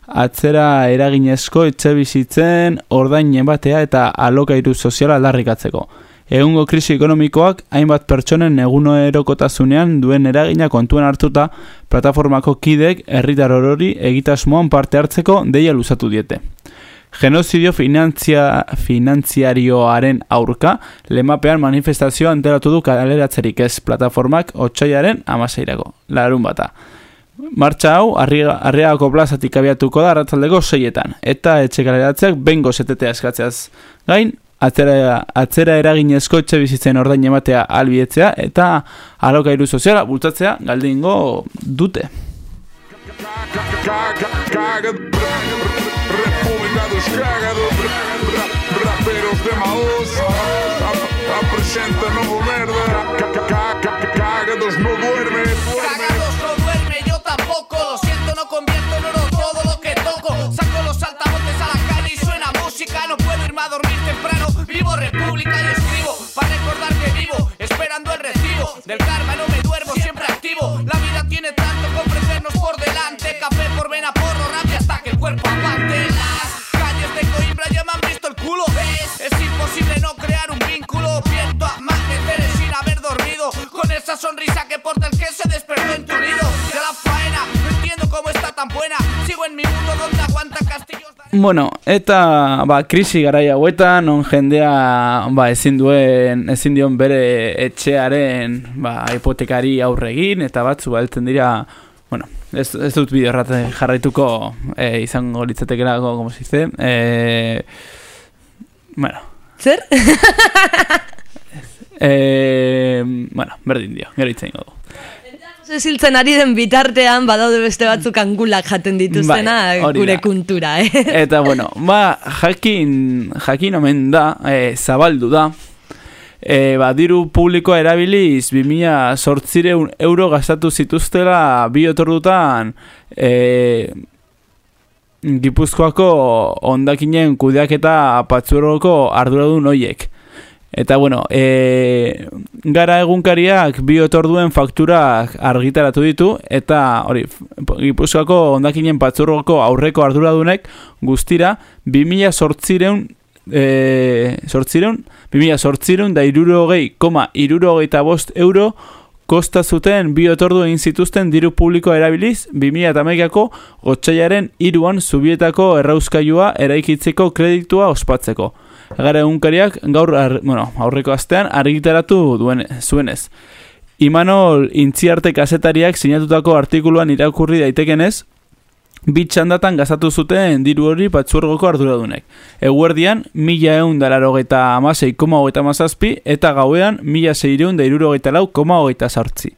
Speaker 10: atzera eraginezko etxe bizitzen ordainen batea eta alokairu soziala aldarrikatzeko. Egungo krisi ekonomikoak hainbat pertsonen eguno erokotasunean duen eragina kontuen hartuta plataformako kidek herritar orori egitasmoan parte hartzeko deia luzatu diete. Genozidio finantzia, finantziarioaren aurka, lemapean manifestazioa enteratu du kaleratzerik ez plataformak otxaiaren amaseirako. Larun bata. Martxa hau, arriagako plazatik abiatuko da ratzaldeko seietan, eta etxe kaleratzeak bengo zetetea eskatzeaz gain, atzera, atzera eraginezko etxe bizitzen ordain ematea albietzea eta alokairu soziala bultzatzea galdingo dute.
Speaker 15: Convierto temprano Vivo república y escribo Para recordar que vivo Esperando el recibo Del karma no me duermo, siempre activo La vida tiene tanto que ofrecernos por delante ante las calles de Coimbra ya me han visto el culo. Es, es imposible no crear un vínculo. Viento amaneceres sin haber dormido. Con esa sonrisa que porta el que se despertó en tu nido. De la faena, no entiendo cómo está tan buena. Sigo en mi mundo donde aguanta castillos.
Speaker 10: Bueno, eta ba, krisi garaia hauetan, non jendea ba, ezin duen, ezin dion bere etxearen ba, hipotekari aurre egin, eta batzu baltzen dira, bueno, ez, ez dut bideo jarraituko e, izango litzatekelako, como se dice, e, bueno.
Speaker 11: Zer? <laughs>
Speaker 10: e, bueno, berdin dio, gero itzen dugu.
Speaker 11: Ziltzen ari den bitartean, badaude beste batzuk angulak jaten dituztena
Speaker 10: Bai,
Speaker 11: gure kuntura, eh? <laughs>
Speaker 10: Eta bueno, ba, jakin, jakin omen da, e, zabaldu da, e, ba, diru publikoa erabiliz 2000 sortzireun euro gastatu zituztela bi otordutan e, Gipuzkoako ondakinen kudeaketa patzuergoko arduradun hoiek. Eta bueno, e, gara egunkariak bi otorduen fakturak argitaratu ditu, eta hori, Gipuzkoako ondakinen patzuergoko aurreko arduradunek guztira 2000 sortzireun e, sortzireun, 2000 sortzireun da irurogei, koma irurogeita bost euro kosta zuten bi otordu egin zituzten diru publikoa erabiliz 2008ko gotxaiaren iruan zubietako errauskailua eraikitzeko kreditua ospatzeko. Gara egunkariak gaur ar, bueno, aurreko astean argitaratu duen zuenez. Imanol Intziarte kazetariak sinatutako artikuluan irakurri daitekenez, bi txandatan gazatu zuten diru hori patzuergoko arduradunek. Eguerdian, mila eun dararo geta amasei koma hogeita mazazpi, eta gauean, mila zeireun da irurogeita lau koma hogeita sartzi.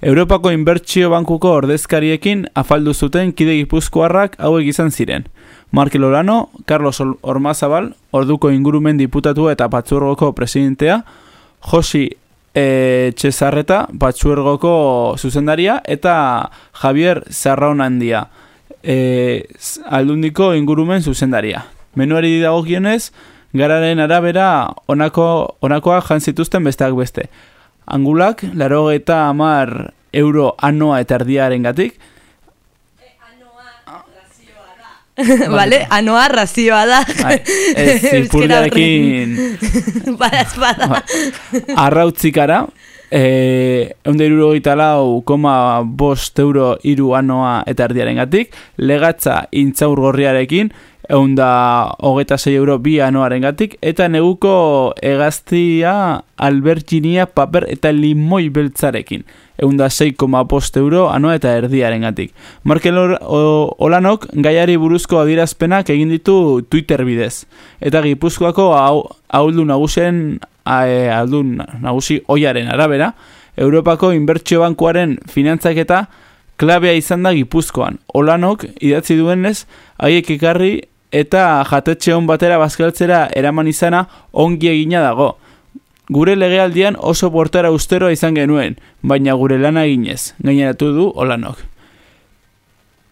Speaker 10: Europako Inbertsio Bankuko ordezkariekin afaldu zuten kide gipuzkoarrak hauek izan ziren. Markel Olano, Carlos Ormazabal, orduko ingurumen diputatua eta patzuergoko presidentea, Josi e, Txezarreta, patzuergoko zuzendaria, eta Javier Zarraun handia, e, aldundiko ingurumen zuzendaria. Menuari dagokionez, gararen arabera onako, onakoa jan zituzten besteak beste. Angulak, laro eta amar euro anoa eta erdiaren gatik, <laughs>
Speaker 11: Vale, anoa razioa da.
Speaker 10: Bai, <laughs> ez
Speaker 11: Euskara
Speaker 10: ipurdiarekin.
Speaker 11: Horren. <laughs> Bada, bada.
Speaker 10: Ba, arrautzikara, e, eunde lau koma bost euro iru anoa eta erdiaren gatik, legatza intzaur gorriarekin, eunda hogeta sei euro bi anoaren gatik, eta neguko egaztia alberginia paper eta limoi beltzarekin, eunda 6,5 euro anoa eta erdiaren gatik. Markel Olanok gaiari buruzko adierazpenak egin ditu Twitter bidez. Eta Gipuzkoako hau, hauldu nagusen e, aldun nagusi oiaren arabera, Europako Inbertsio Bankuaren finantzaketa klabea izan da Gipuzkoan. Olanok idatzi duenez, haiek ekarri eta jatetxe hon batera bazkaltzera eraman izana ongi egina dago. Gure legealdian oso portara ustero izan genuen, baina gure lana eginez, gaineratu du Olanok.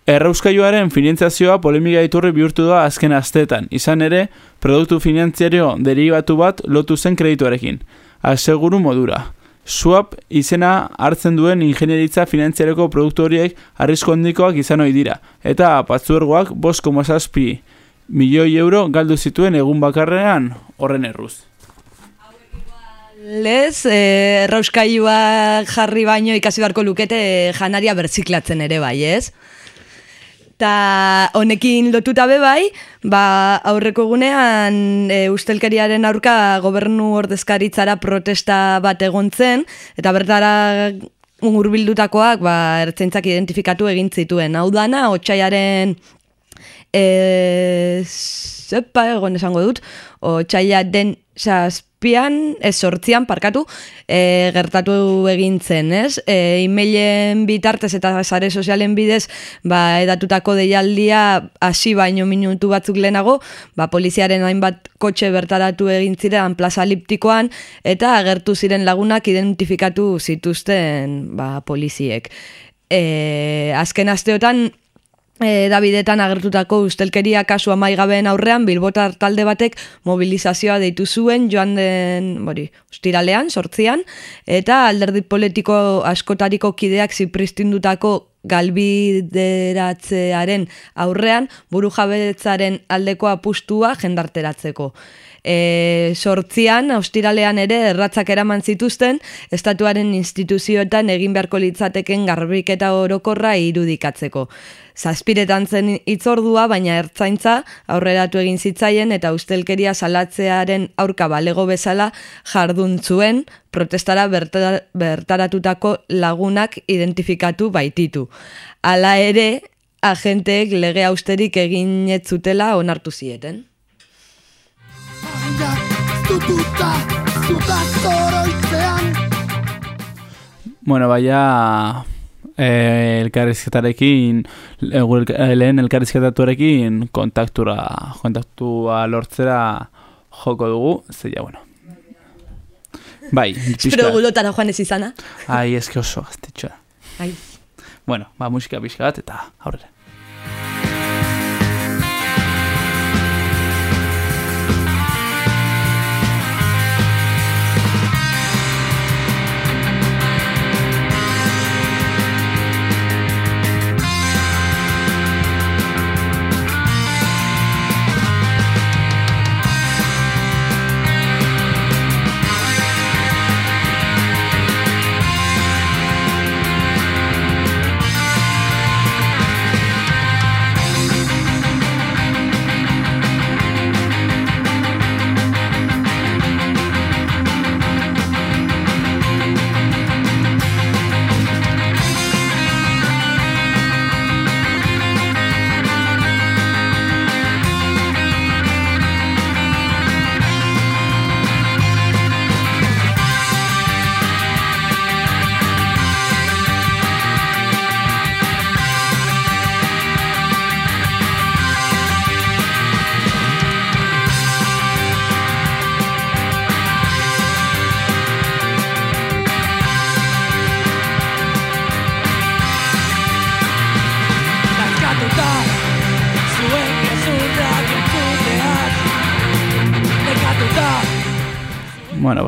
Speaker 10: Errauskailuaren finantzazioa polemika iturri bihurtu da azken asteetan, izan ere, produktu finantziario derivatu bat lotu zen kredituarekin. Aseguru modura. Swap izena hartzen duen ingenieritza finantziareko produktu horiek arrisko handikoak izan ohi dira, eta patzuergoak 5,7 milioi euro galdu zituen egun bakarrean horren erruz.
Speaker 11: Lez, eh, errauskailuak jarri baino ikasi beharko lukete eh, janaria berziklatzen ere bai, ez? Ta honekin lotuta be bai, ba, aurreko egunean e, ustelkeriaren aurka gobernu ordezkaritzara protesta bat egon zen, eta bertara urbildutakoak ba, ertzaintzak identifikatu egin zituen. Hau dana, otxaiaren e, zepa egon esango dut, otxaiaren zazpian, ez sortzian, parkatu, e, gertatu egin zen, ez? E, e-mailen bitartez eta sare sozialen bidez, ba, edatutako deialdia hasi baino minutu batzuk lehenago, ba, poliziaren hainbat kotxe bertaratu egin ziren plaza eliptikoan, eta agertu ziren lagunak identifikatu zituzten ba, poliziek. E, azken asteotan, E, Davidetan agertutako ustelkeria kasu amaigabeen aurrean Bilbotar talde batek mobilizazioa deitu zuen joan den, bori, ustiralean, sortzian, eta alderdi politiko askotariko kideak zipristindutako galbideratzearen aurrean buru jabetzaren aldeko apustua jendarteratzeko. E, sortzian, austiralean ere erratzak eraman zituzten, estatuaren instituzioetan egin beharko litzateken garbiketa orokorra irudikatzeko. Zazpiretan zen itzordua, baina ertzaintza aurreratu egin zitzaien eta ustelkeria salatzearen aurka balego bezala jardun zuen protestara bertara- bertaratutako lagunak identifikatu baititu. Hala ere, agenteek lege austerik egin ez zutela onartu zieten.
Speaker 7: Tututa, zutak zoroitzean
Speaker 10: Bueno, baina eh, elkarrizketarekin, eh, eh, lehen elkarrizketatuarekin kontaktura, kontaktua lortzera joko dugu, zeia, bueno. Bai,
Speaker 11: Espero
Speaker 10: pixka.
Speaker 11: gulotara joan ez izana.
Speaker 10: Ai, eske oso gaztetxoa.
Speaker 11: Ai.
Speaker 10: Bueno, ba, musika pixka bat eta aurrera.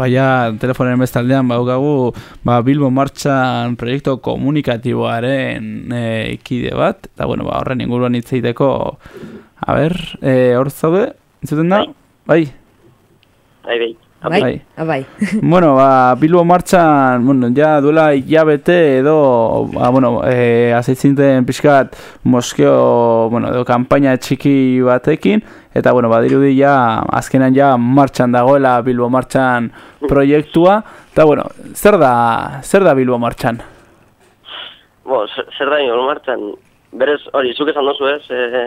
Speaker 10: Bueno, baina telefonen bestaldean baukagu ba, Bilbo Martxan proiektu komunikatiboaren e, kide bat, eta bueno, ba, horren inguruan hitz egiteko, a ber, e, hor zaude, entzuten da? Bai.
Speaker 16: Bai, bai.
Speaker 10: Bai.
Speaker 11: bai. <laughs>
Speaker 10: bueno, ba, Bilbo Martxan, bueno, ja duela hilabete edo, ba, bueno, e, azeitzen pixkat moskeo, bueno, edo kanpaina txiki batekin, eta, bueno, badirudi ja, azkenan ja martxan dagoela Bilbo Martxan proiektua, eta, bueno, zer da, zer da Bilbo Martxan?
Speaker 16: Bo, zer da ino martxan, berez, hori, zuk esan dozu ez, e,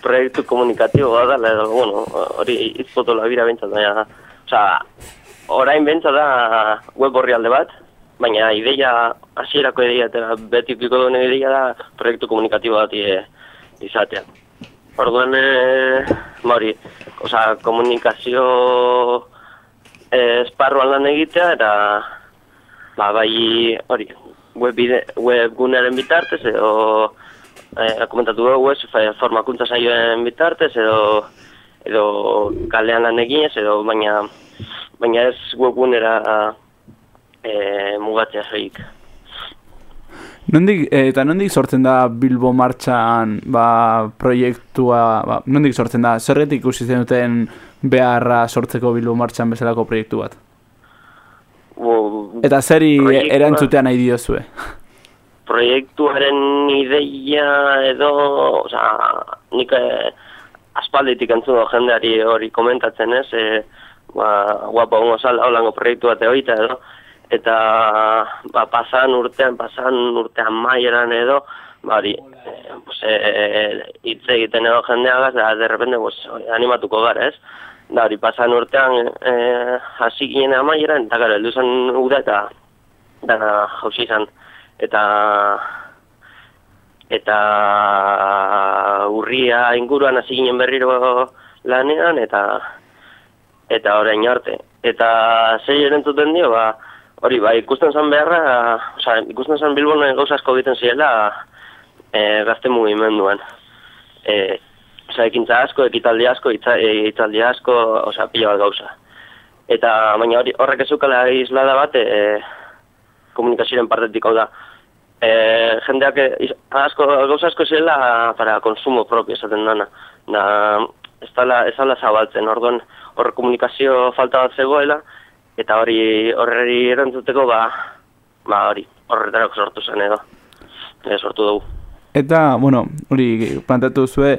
Speaker 16: proiektu komunikatibo bat dela, edo, bueno, hori izpotola bira bintzat, baina, osea, orain bentsa da web orrialde bat, baina ideia, hasierako ideia, eta beti piko duen ideia da proiektu komunikatibo bat e, izatea. Orduan, e, ba hori, osea, komunikazio e, esparruan lan egitea, eta ba, bai, hori, web, bide, web gunearen bitartez, edo eh, komentatu dugu fa- formakuntza saioen bitartez, edo edo kalean lan eginez, edo baina baina ez webgunera eh, mugatzea soilik.
Speaker 10: Nondik, eh, eta nondik sortzen da Bilbo Martxan ba, proiektua, ba, nondik sortzen da, zerretik ikusi zen duten beharra sortzeko Bilbo Martxan bezalako proiektu bat?
Speaker 16: Bo,
Speaker 10: Eta zeri
Speaker 16: Proiektua-
Speaker 10: erantzutea nahi diozue?
Speaker 16: proiektuaren ideia edo, osea, nik eh, aspalditik entzun dut jendeari hori komentatzen ez, e, ba, guapo gongo zala holango proiektu bat egoita edo, eta ba, pasan urtean, pasan urtean maieran edo, ba, hori, eh, pues, eh, hitz egiten edo jendeagaz, da, de repente, pues, animatuko gara, ez? Da, hori, pasan urtean eh, hasi ginen amaieran, eta gara, heldu uda eta dana jauzi izan. Eta eta urria inguruan hasi ginen berriro lanean eta eta orain arte. Eta zei erantzuten dio, ba, hori, ba, ikusten zan beharra, osea, ikusten zan Bilbon gauza asko egiten zirela e, gazte mugimenduan. E, osea, ekintza asko, ekitaldi asko, hitza- e, hitzaldi asko, osea, pila bat gauza. Eta, baina hori, horrek ezukala islada bat, e, komunikazioaren partetik hau da, eh, jendeak eh, asko, gauza asko zela para konsumo propio esaten dana. Da, ez dala, ez dala zabaltzen, orduan hor komunikazio falta bat zegoela, eta hori horreri erantzuteko, ba, ba hori, horretarako sortu zen edo. E, sortu dugu.
Speaker 10: Eta, bueno, hori plantatu zue,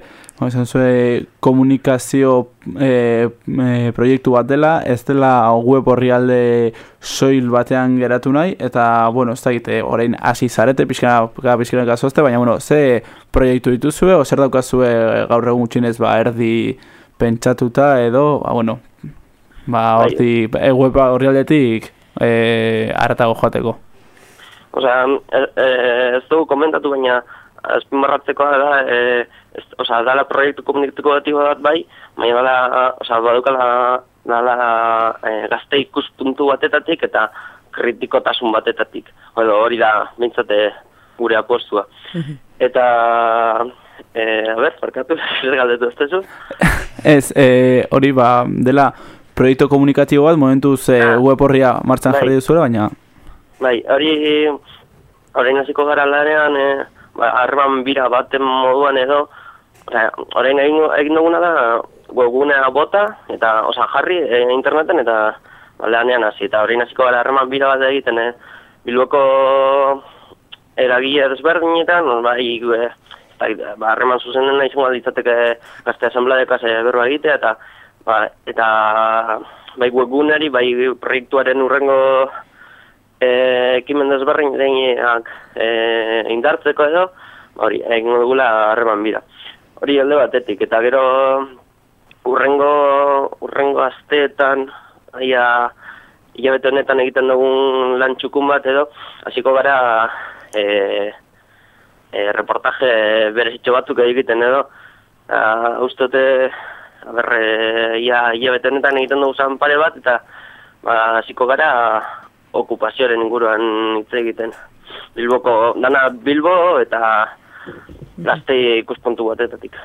Speaker 10: esan zue komunikazio e, e, proiektu bat dela, ez dela web orrialde soil batean geratu nahi, eta, bueno, ez da egite, orain hasi zarete, pixka, pixka gazozte, baina, bueno, ze proiektu dituzue, o zer daukazue gaur egun gutxinez, ba, erdi pentsatuta, edo, ba, bueno, ba,
Speaker 16: Bai.
Speaker 10: horti, e, web orrialdetik e, aratago joateko.
Speaker 16: Osea, e, e, ez dugu komentatu, baina azpimarratzekoa da, e, ez, osea, dala proiektu komunikatibo bat bai, baina dala, osea, badukala dala e, gazte ikuspuntu batetatik eta kritikotasun batetatik. Edo hori da, mintzate gure apostua. Eta, e, a ber, barkatu, <laughs> zer galdetu ez tezu?
Speaker 10: Ez, e, hori ba, dela proiektu komunikatibo bat, momentuz e, web horria martxan
Speaker 16: Bai.
Speaker 10: jarri duzuela, baina
Speaker 16: Bai, hori orain hasiko gara lanean, e, ba, harreman bira baten moduan edo, osea, orain egin, duguna da webgunea bota, eta, osea, jarri e, interneten eta ba, lanean hasi, eta orain hasiko gara harreman bira bat egiten, e, Bilboko eragile desberdinetan, bai, e, ba, harreman zuzenen izango litzateke gazte asambladekaz e, berba egitea, eta, ba, eta bai webguneari, bai proiektuaren urrengo e, ekimen desberdinak e, indartzeko edo, hori, egin dugula harreman bira. Hori alde batetik, eta gero urrengo, urrengo asteetan, aia, hilabete honetan egiten dugun lan txukun bat edo, hasiko gara e, e, reportaje berezitxo batzuk egiten edo, a, uste dute, a ber, e, ia, hilabete honetan egiten dugu zan pare bat, eta ba, hasiko gara okupazioaren inguruan hitz egiten. Bilboko, dana Bilbo eta gazte ikuspuntu batetatik.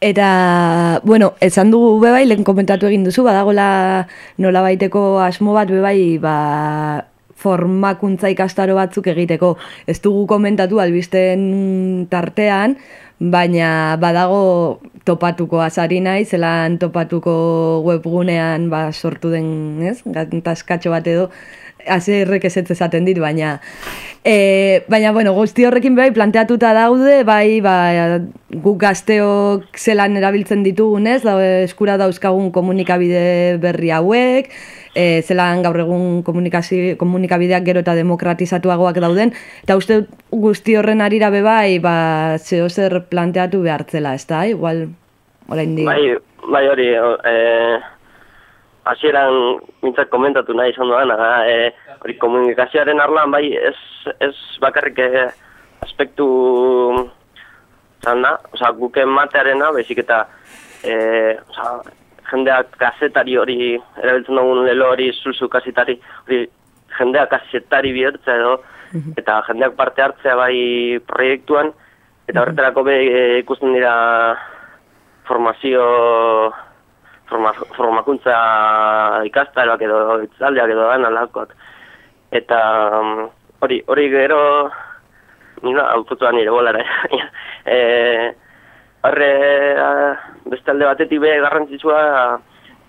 Speaker 11: Eta, bueno, esan dugu bebai, lehen komentatu egin duzu, badagola nola baiteko asmo bat bebai, ba, formakuntza ikastaro batzuk egiteko. Ez dugu komentatu albisten tartean, baina badago topatuko azari nahi, zelan topatuko webgunean ba, sortu den, ez, gantazkatxo bat edo, ASR-ek ezetz esaten dit, baina e, baina, bueno, guzti horrekin bai planteatuta daude, bai, ba, guk gazteok zelan erabiltzen ditugun, ez, da, eskura dauzkagun komunikabide berri hauek, e, zelan gaur egun komunikabideak gero eta demokratizatuagoak dauden, eta uste guzti horren arira be bai, ba, zeo zer planteatu behartzela, ez da, igual, orain
Speaker 16: Bai, bai hori, e, hasieran mintzat komentatu nahi izan dudan, da, e, hori komunikazioaren arlan bai ez, ez bakarrik e, aspektu zan da, oza, guke matearena, baizik eta e, oza, jendeak kazetari hori, erabiltzen dugun lelo hori, zulzu kazetari, hori jendeak kazetari bihurtza edo, eta jendeak parte hartzea bai proiektuan, eta horretarako be e, ikusten dira formazio forma, formakuntza ikastaroak edo itzaldiak edo dan alakoak. Eta mm, hori, hori gero nira aututuan nire bolara. <laughs> e, horre a, beste alde batetik be garrantzitsua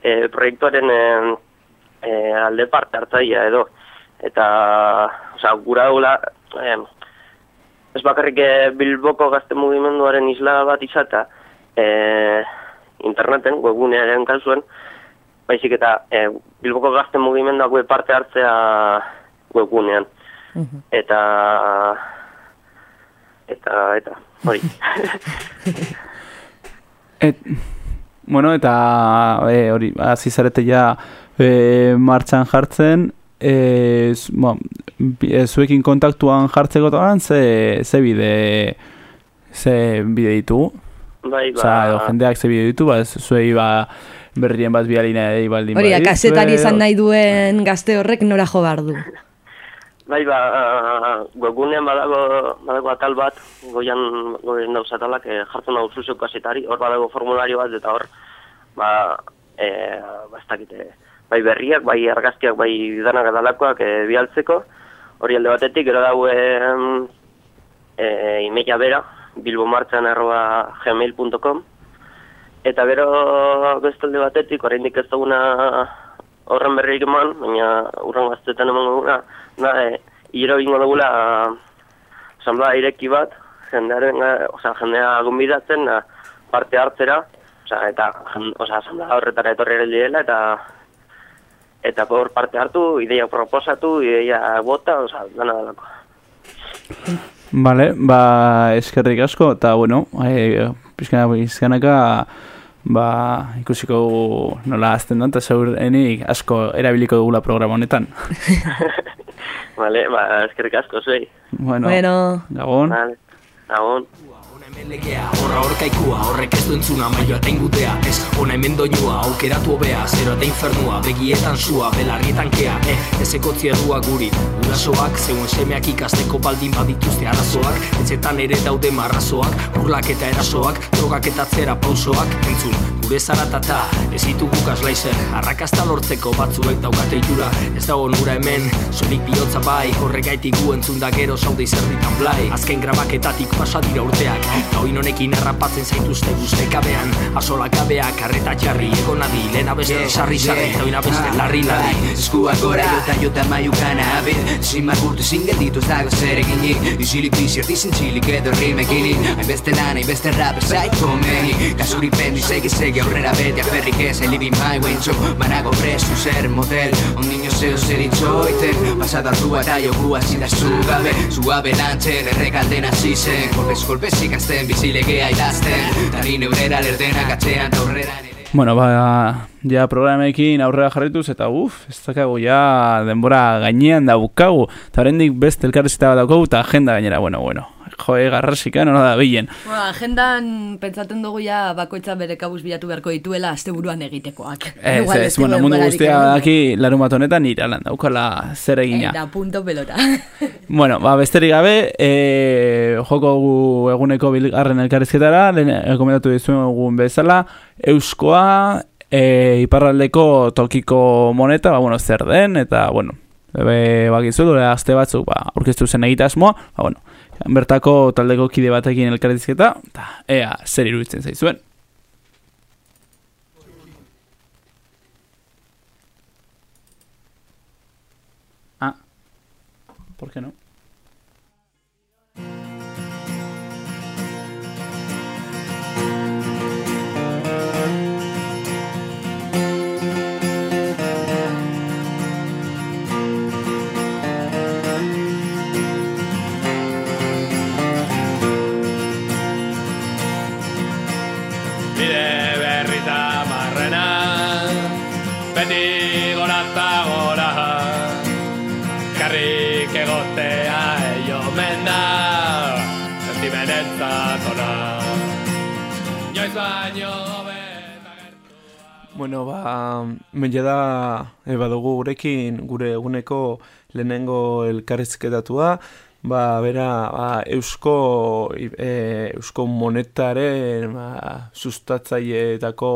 Speaker 16: e, proiektuaren e, e, alde parte hartzaia edo. Eta, osea, gura daula, e, ez bakarrik eh, Bilboko gazte mugimenduaren isla bat izata, e, interneten, webgunearen kasuan, baizik eta e, Bilboko gazte mugimenduak web parte hartzea webgunean. Eta, eta, eta, hori. <laughs>
Speaker 10: Et, bueno, eta e, hori, hasi zarete ja e, martxan jartzen, e, z- bo, bi- e, zuekin kontaktuan jartzeko eta ze, ze bide, ze bide ditugu?
Speaker 16: Bai, ba,
Speaker 10: Osa, edo jendeak ze bide ditu, ba, ez zuei ba, berrien bat bialina edei baldin
Speaker 11: Hori,
Speaker 10: badituzue,
Speaker 11: kasetari izan nahi duen gazte horrek nora jo behar du. <laughs>
Speaker 16: Bai, ba, webgunean badago, badago atal bat, goian, goian dauz atalak, e, jartzen dago zuzio kasetari, hor badago formulario bat, eta hor, ba, e, ba, ez dakite, bai berriak, bai argazkiak, bai danak edalakoak e, bialtzeko, hori alde batetik, gero daue em, e, imeia bera, bilbomartzan arroba gmail.com eta gero beste alde batetik, oraindik ez duguna horren berri eman, baina urren gaztetan eman duguna, da, e, hiro bingo dugula asamblea ireki bat, jendearen, eh, osea, jendea gonbidatzen eh, parte hartzera, osea, eta, osea, asamblea horretara etorri ere direla, eta eta hor parte hartu, ideia proposatu, ideia bota, osea, dana dalako.
Speaker 10: Vale, ba, eskerrik asko, eta bueno, e, pizkana bizkanaka, ba, ikusiko nola azten da, eta zeurenik asko erabiliko dugula programa honetan. <laughs>
Speaker 16: Vale, ba, eskerrik asko, zuei.
Speaker 10: Bueno,
Speaker 11: Bueno.
Speaker 10: Gabon.
Speaker 16: Vale, gabon.
Speaker 8: Legea, horra horkaikua, horrek ez du entzuna maioa eta ingutea. Ez, ona hemen doinua, aukeratu hobea, zero eta infernua Begietan sua, belarrietan kea, eh, ezeko zierrua guri. Gurasoak, zeuen semeak ikasteko baldin badituzte arazoak. Etxetan ere daude marrazoak, burlak eta erasoak Drogak eta atzera pausoak, entzun, gure zaratata Ez ditugu gaslaizer, arrakasta lortzeko batzuek daukate itura Ez dago nura hemen, solik bihotza bai Horregaitik gu entzun da gero zaude izerritan blai. Azken grabaketatik pasa dira urteak Eta oin honekin errapatzen zaituzte guzte kabean. Asola kabeak, arreta jarri, egon adi Lehen abeste sarri sarri, eta oin abeste larri larri.
Speaker 9: Eskuak gora, jota jota maiukana abit Sin margurtu, sin gelditu ez dago zer eginik. Isilik bizierti zintzilik edo rimekinik. Hainbeste lan, hainbeste rap ez zait komeni. Kasuri pendi, segi segi aurrera beti aferrik ez I live my way, txo, manago prestu zer model. Un niño zeo zer itxoiten. Pasada rua eta jokua zidazu gabe. Suabe lantzen, errekalden hasi zen Kolpez, kolpez ikasten, bizilegea idazten. Tari neurera lerdenak atzean aurrera
Speaker 10: Bueno, ba, ja programekin aurrera jarrituz, eta uf, ez dakagu ja denbora gainean daukagu, eta horrendik beste elkarrizita bat daukagu, eta agenda gainera, bueno, bueno, joe, garrasika, nola da bilen.
Speaker 11: Bueno, agendan pentsatzen dugu ja bakoitza bere kabuz bilatu beharko dituela asteburuan egitekoak.
Speaker 10: Ez,
Speaker 11: Igual
Speaker 10: ez, bueno, mundu guztia daki larun bat honetan iralan daukala zer egina.
Speaker 11: Eta punto pelota. <laughs>
Speaker 10: Bueno, ba, besterik gabe, e, joko gu eguneko bilgarren elkarrizketara, lehen ekomendatu dizuegun bezala, Euskoa, e, iparraldeko tokiko moneta, ba, bueno, zer den, eta, bueno, Ebe, bakizu, dure azte batzuk, ba, aurkeztu zen egitasmoa, ba, bueno, bertako taldeko kide batekin elkarrizketa, eta ea, zer iruditzen zaizuen. Ah, ¿por qué no? Bueno, ba, mila da, e, badugu gurekin, gure eguneko lehenengo elkarrizketatua, ba, bera, ba, eusko, e, eusko monetaren ba, sustatzaileetako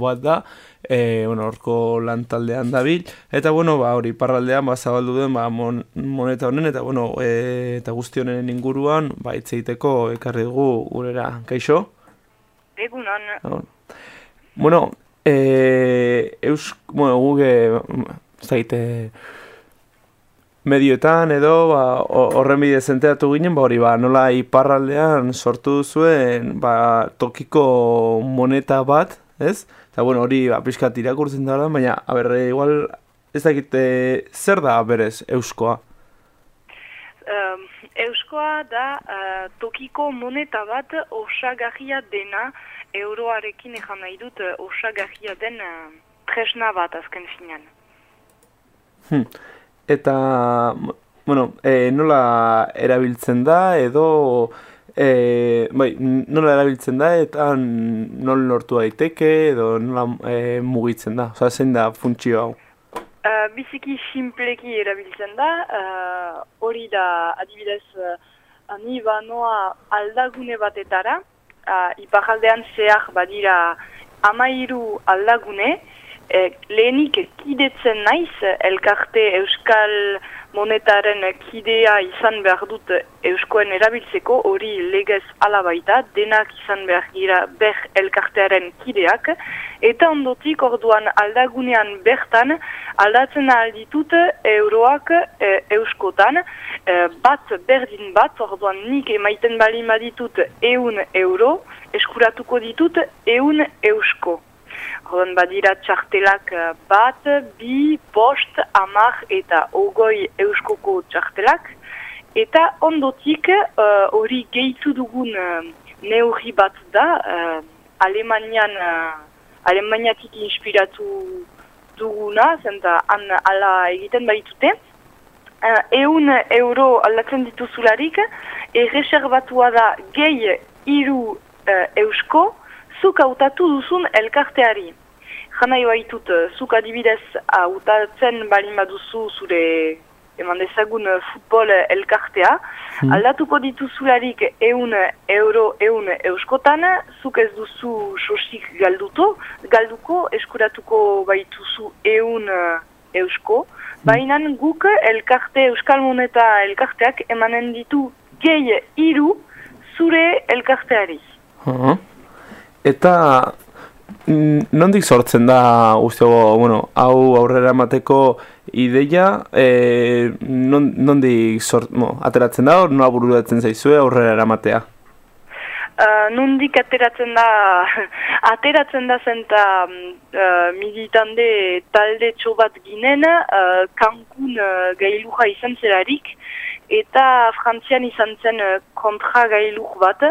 Speaker 10: bat da, e, bueno, horko lantaldean dabil, eta bueno, ba, hori parraldean, ba, zabaldu den, ba, mon, moneta honen, eta bueno, e, eta guzti honen inguruan, ba, hitz egiteko ekarri dugu gurera, kaixo?
Speaker 17: Egunon.
Speaker 10: Bueno, e, eus, bueno, guge, ez dakit, e, medioetan edo, ba, ho- horren bidez enteratu ginen, ba, hori, ba, nola iparraldean sortu zuen, ba, tokiko moneta bat, ez? Eta, bueno, hori, ba, pixkat irakurtzen da, baina, a igual, ez dakit, e, zer da berez euskoa?
Speaker 17: Um, euskoa da uh, tokiko moneta bat osagarria dena euroarekin ejan nahi dut uh, osagarria den uh, tresna bat azken finean.
Speaker 10: Hm. Eta, bueno, e, nola erabiltzen da edo, e, bai, nola erabiltzen da eta nola lortu daiteke edo nola e, mugitzen da, oza, zein da funtzio hau.
Speaker 17: Uh, biziki simpleki erabiltzen da, uh, hori da adibidez uh, ni banoa aldagune batetara, uh, iparaldean zehar badira amairu aldagune, e, lehenik kidetzen naiz, elkarte euskal monetaren kidea izan behar dut euskoen erabiltzeko, hori legez alabaita, denak izan behar gira ber elkartearen kideak, eta ondotik orduan aldagunean bertan aldatzen alditut euroak e, euskotan, e, bat berdin bat, orduan nik emaiten bali maditut eun euro, eskuratuko ditut eun eusko. Orduan badira txartelak eh, bat, bi, bost, amar eta ogoi euskoko txartelak. Eta ondotik eh, hori uh, gehitu dugun uh, neurri bat da, uh, Alemanian, uh, Alemaniatik inspiratu duguna, zenta han ala egiten baitute. Uh, eun euro aldatzen dituzularik, erreserbatua da gehi iru uh, eusko, zuk hautatu duzun elkarteari. Jana baitut, zuk adibidez hautatzen balin baduzu zure eman dezagun futbol elkartea, hmm. aldatuko dituzularik eun euro eun euskotan, zuk ez duzu sosik galduto, galduko eskuratuko baituzu eun eusko, hmm. baina guk elkarte euskal moneta elkarteak emanen ditu gehi iru zure elkarteari.
Speaker 18: Uh Eta mm, nondik sortzen da uste bueno, hau aurrera emateko ideia, e, non, nondik sort, mo, ateratzen da, hor noa bururatzen zaizue aurrera eramatea?
Speaker 17: Uh, nondik ateratzen da, <laughs> ateratzen da zen eta uh, militande talde txobat ginen, uh, kankun uh, gailuja izan zelarik, eta frantzian izan zen uh, kontra gailuj bat,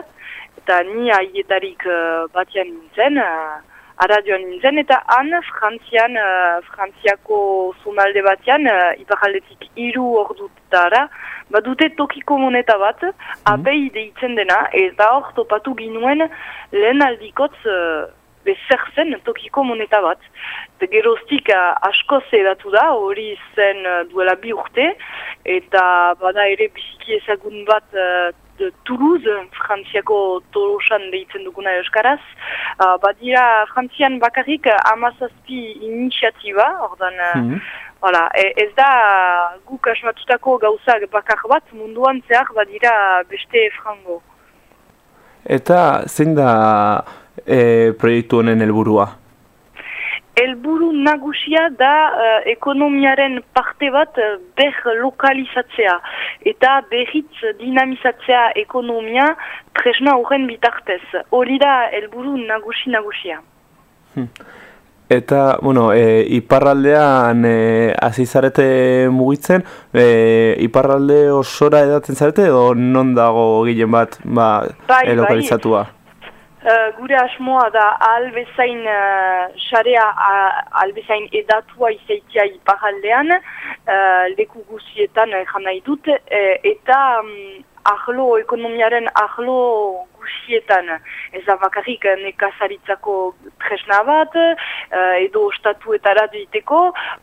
Speaker 17: eta ni aietarik uh, batian nintzen, uh, aradioan nintzen, eta han frantzian, uh, frantziako zumalde batian, uh, iparaldetik iru ordutara, badute tokiko moneta bat, mm apei deitzen dena, eta hor topatu ginuen lehen aldikotz uh, bezer zen tokiko moneta bat. De geroztik uh, asko zedatu da, hori zen uh, duela bi urte, eta bada ere biziki ezagun bat uh, de Toulouse, frantziako tolosan deitzen duguna euskaraz. Uh, badira, frantzian bakarrik amazazpi iniziatiba, ordan, mm ez da guk asmatutako gauzak bakar bat, munduan zehar badira beste frango.
Speaker 18: Eta zein da e, proiektu honen helburua?
Speaker 17: Elburu nagusia da uh, ekonomiaren parte bat uh, ber lokalizatzea eta berriz dinamizatzea ekonomia tresna horren bitartez. Hori da elburu nagusi nagusia.
Speaker 18: Hmm. Eta, bueno, e, iparraldean e, azizarete mugitzen, e, iparralde osora edatzen zarete edo non dago gilen bat ba, bai, bai. lokalizatua?
Speaker 17: Uh, gure asmoa da albezain xarea uh, albezain edatua izaitia iparaldean, uh, leku guzietan uh, nahi dut, uh, eta um, ahlo, ekonomiaren ahlo guzietan, ez da bakarrik nekazaritzako tresna bat, uh, edo estatuetara diteko,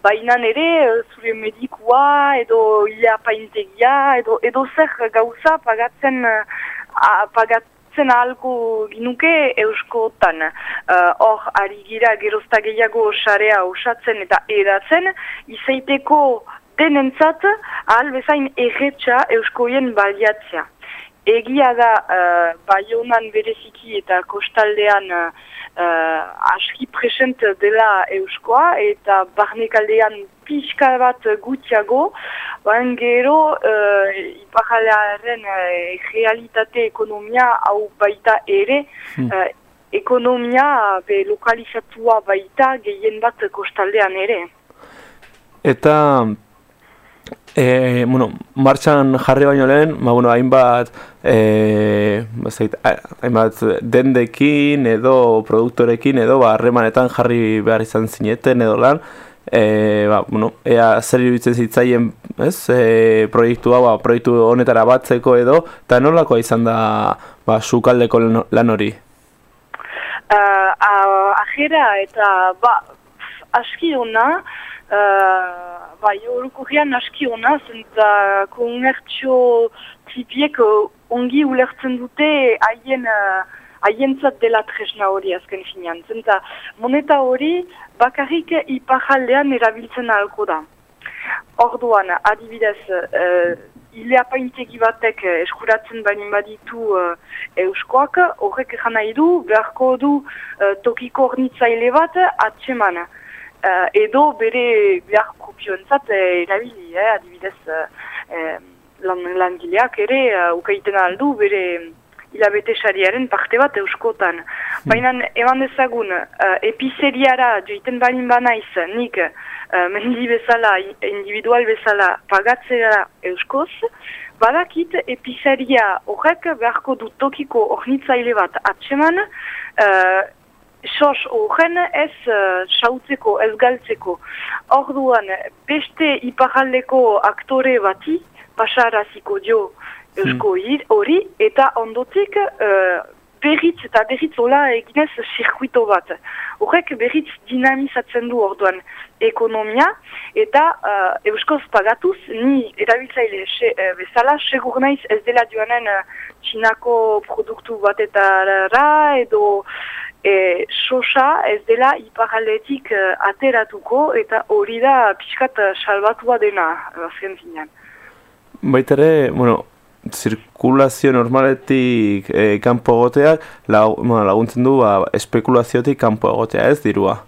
Speaker 17: baina ere zure medikua, edo ia paintegia, edo, edo zer gauza pagatzen, uh, pagatzen, zen ahalko ginuke euskotan. Uh, hor, uh, ari gira gerozta gehiago sarea osatzen eta edatzen, izaiteko denentzat ahal bezain erretxa euskoien baliatzea. Egia da, uh, baionan bereziki eta kostaldean uh, aski present dela euskoa eta barnekaldean pixka bat gutiago, baina gero uh, iparalearen uh, realitate ekonomia hau baita ere, hmm. uh, ekonomia be lokalizatua baita gehien bat kostaldean ere.
Speaker 18: Eta E, bueno, martxan jarri baino lehen, ma, bueno, hainbat, e, bazait, hainbat dendekin edo produktorekin edo ba, harremanetan jarri behar izan zineten edo lan, e, ba, bueno, ea zer iruditzen zitzaien ez, e, proiektu hau, ba, proiektu honetara batzeko edo, eta nolakoa izan da ba, sukaldeko lan hori?
Speaker 17: Uh, ajera eta ba, aski hona, uh, bai, orokorrian aski hona, zenta komertxo tipiek ongi ulertzen dute haien uh, haientzat dela tresna hori azken finean. Zenta, moneta hori bakarrik ipajaldean erabiltzen ahalko da. Orduan, adibidez, uh, ilea paintegi batek eh, eskuratzen bainin baditu uh, euskoak, horrek egan nahi du, beharko du uh, tokiko ornitzaile bat atseman. Uh, edo bere behar kopioentzat uh, erabili, eh, adibidez, uh, lan, langileak ere uh, ukaiten aldu bere hilabete sariaren parte bat euskotan. Baina eman dezagun, uh, epizeriara joiten banin banaiz, nik uh, mendi bezala, individual bezala, pagatzera euskoz, badakit epizeria horrek beharko du tokiko ornitzaile bat atseman, uh, sos horren ez uh, sautzeko, ez galtzeko. Orduan, beste iparaldeko aktore bati, pasaraziko dio eusko hori, eta ondotik uh, berriz eta berriz hola eginez zirkuito bat. Horrek berriz dinamizatzen du orduan ekonomia, eta uh, euskoz pagatuz, ni erabiltzaile se, uh, bezala, segur naiz ez dela joanen uh, txinako produktu batetara edo e, sosa ez dela iparaletik uh, ateratuko, eta hori da pixkat uh, salbatua dena, azken zinean.
Speaker 10: Baitere, bueno, zirkulazio normaletik eh, kanpo egoteak lag, bueno, laguntzen du ba, espekulaziotik kanpo egotea ez dirua?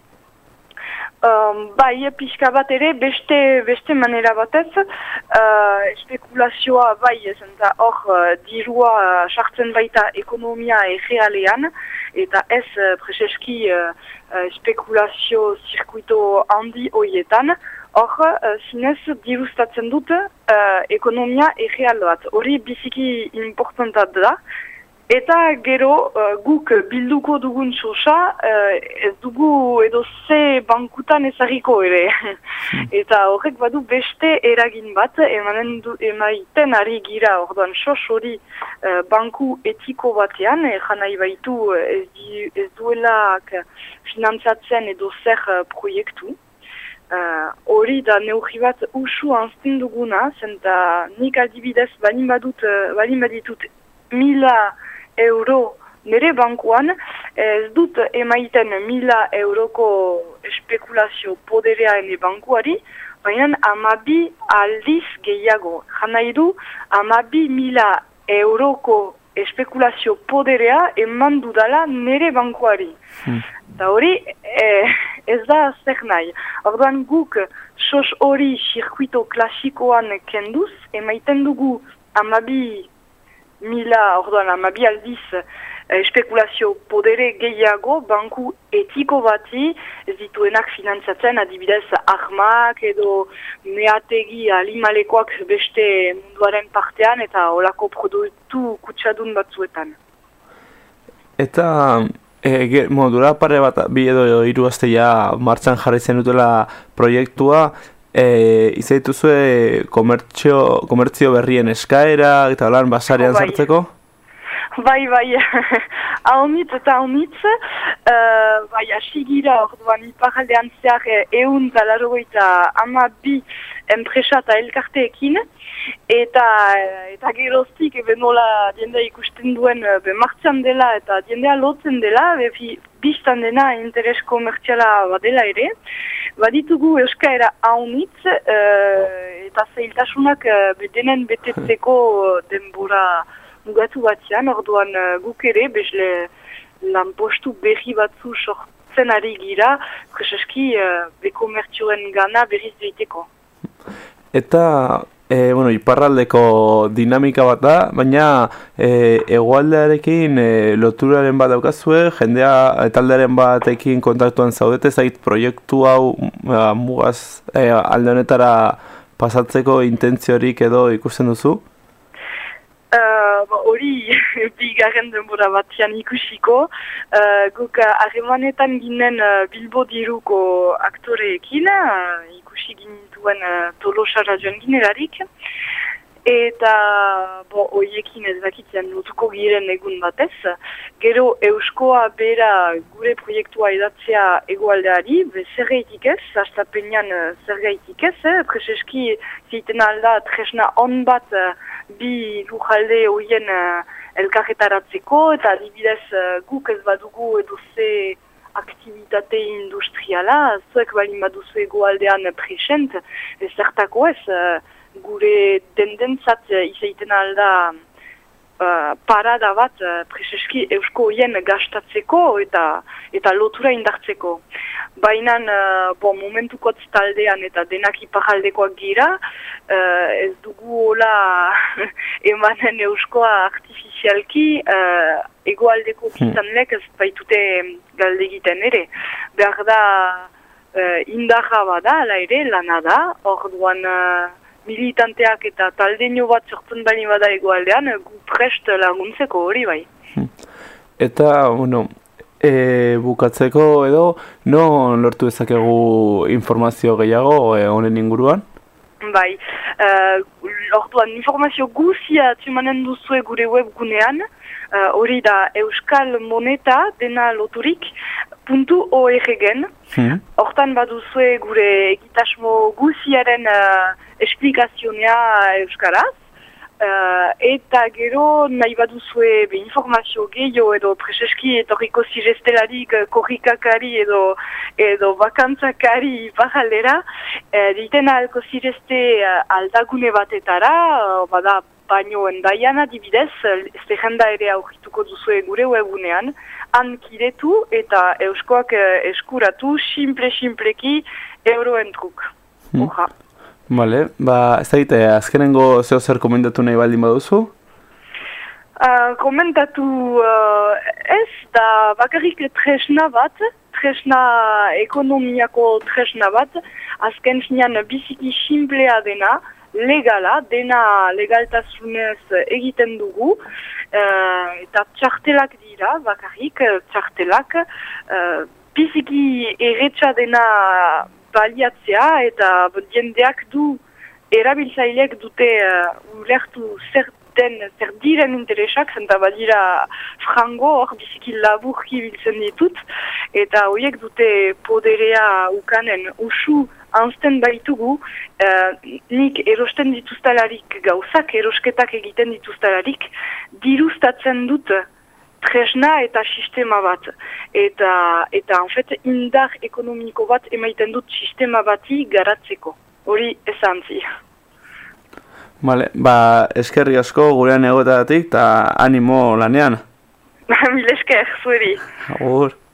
Speaker 17: Um, bai, pixka bat ere, beste, beste manera batez, uh, espekulazioa bai ezen da hor uh, dirua uh, sartzen baita ekonomia egealean, eta ez uh, preseski uh, uh, espekulazio zirkuito handi hoietan, hor uh, zinez dirustatzen dute uh, ekonomia egeal bat. Hori biziki importantat da, Eta gero uh, guk bilduko dugun sosa, uh, ez dugu edo ze bankutan ezagiko ere. <laughs> Eta horrek badu beste eragin bat, emanen du, emaiten ari gira orduan sos hori uh, banku etiko batean, e, janai baitu ez, di, ez duelak finantzatzen edo zer proiektu. Hori uh, da neugri bat usu anzten duguna, zenta nik adibidez balin badut, uh, balin baditut mila euro nire bankuan, ez dut emaiten mila euroko espekulazio poderea ene bankuari, baina amabi aldiz gehiago. Jana du, amabi mila euroko espekulazio poderea eman dudala nire bankuari. Hmm. Da hori, eh, ez da zer nahi. Orduan guk, sos hori sirkuito klasikoan kenduz, emaiten dugu amabi mila, orduan, amabi aldiz, espekulazio podere gehiago, banku etiko bati, ez dituenak finantzatzen, adibidez, ahmak edo meategi alimalekoak beste munduaren partean, eta olako produktu kutsadun batzuetan.
Speaker 10: Eta, e, modura pare bat, bi edo hiru ja martxan jarri zen dutela proiektua, e, izaitu zue komertzio, komertzio berrien eskaera eta lan basarean oh, zartzeko? <laughs>
Speaker 17: Bai, bai, haunitz eta haunitz, uh, bai, asigira orduan iparaldean zehar eun eta ama bi enpresa eta elkarteekin, eta eta geroztik ebe nola diendea ikusten duen be martxan dela eta diendea lotzen dela, be biztan dena interes komertziala badela ere, baditugu euskaera haunitz uh, eta zeiltasunak uh, bedenen betetzeko denbora mugatu batzean, orduan uh, guk ere, bezle lan postu berri batzu sortzen ari gira, preseski uh, bekomertzioen gana berriz deiteko.
Speaker 10: Eta E, bueno, iparraldeko dinamika bat da, baina e, egualdearekin e, loturaren bat daukazue, jendea taldearen batekin kontaktuan zaudete, zait proiektu hau ba, mugaz e, alde honetara pasatzeko intentziorik edo ikusten duzu?
Speaker 17: Uh, hori <laughs> bigarren denbora batian ikusiko. Uh, guk harremanetan ginen uh, Bilbo diruko aktoreekin, uh, ikusi gintuen uh, tolosa radioan ginerarik. Eta, bo, oiekin ez bakitzen lotuko giren egun batez. Gero Euskoa bera gure proiektua edatzea egualdeari, be zer gaitik ez, hastapenean zer gaitik ez, eh? preseski ziten alda tresna on bat bi lujalde hoien uh, elkarretaratzeko eta adibidez eh, guk ez badugu edo ze aktivitate industriala, zuek balin baduzu egoaldean present, zertako ez, eh, gure dendentzat uh, izaiten alda uh, parada bat uh, preseski eusko hien gastatzeko eta eta lotura indartzeko. Baina uh, bo, momentukotz taldean eta denak iparaldekoak gira, uh, ez dugu hola <laughs> emanen euskoa artifizialki uh, egoaldeko biztanlek ez baitute galde egiten ere. Behar da uh, indarra bada, ala ere, lana da, orduan uh, militanteak eta taldeño bat sortzen bani bada egoaldean, gu prest laguntzeko hori bai.
Speaker 10: Eta, bueno, e, bukatzeko edo, non lortu dezakegu informazio gehiago e, honen inguruan?
Speaker 17: Bai, uh, orduan informazio guzia txumanen duzue gure webgunean, uh, hori da euskal moneta dena loturik, puntu ORG-en,
Speaker 10: Hmm.
Speaker 17: hortan baduzue gure egitasmo guziaren uh, esplikazionea euskaraz, Uh, eta gero nahi baduzue be informazio gehiago edo preseski etorriko zirestelarik uh, korrikakari edo edo bakantzakari bajaldera uh, diten ahalko zireste uh, aldagune batetara uh, bada bainoen daian adibidez zerrenda ere aurrituko duzue gure webunean han kiretu eta euskoak uh, eskuratu simple-simpleki euroen truk.
Speaker 10: Hmm.
Speaker 17: Oja.
Speaker 10: Vale, ba, ez da gite, azkenengo zeo zer komendatu nahi baldin baduzu?
Speaker 17: Uh, komentatu uh, ez da bakarrik tresna bat, tresna ekonomiako tresna bat, azken zinean biziki simplea dena, legala, dena legaltasunez egiten dugu, uh, eta txartelak dira, bakarrik txartelak, uh, biziki erretxa dena baliatzea eta jendeak du erabiltzaileek dute uh, ulertu zer den, zer diren interesak, zenta badira frango hor biziki laburki biltzen ditut, eta horiek dute poderea ukanen. Usu anzten baitugu, uh, nik erosten dituztalarik gauzak, erosketak egiten dituztalarik, diruztatzen dut tresna eta sistema bat. Eta, eta en fait, indar ekonomiko bat emaiten dut sistema bati garatzeko. Hori esantzi.
Speaker 10: Vale, ba, eskerri asko gurean egotadatik eta animo lanean. <laughs>
Speaker 17: Mil esker, zueri.
Speaker 10: Agur.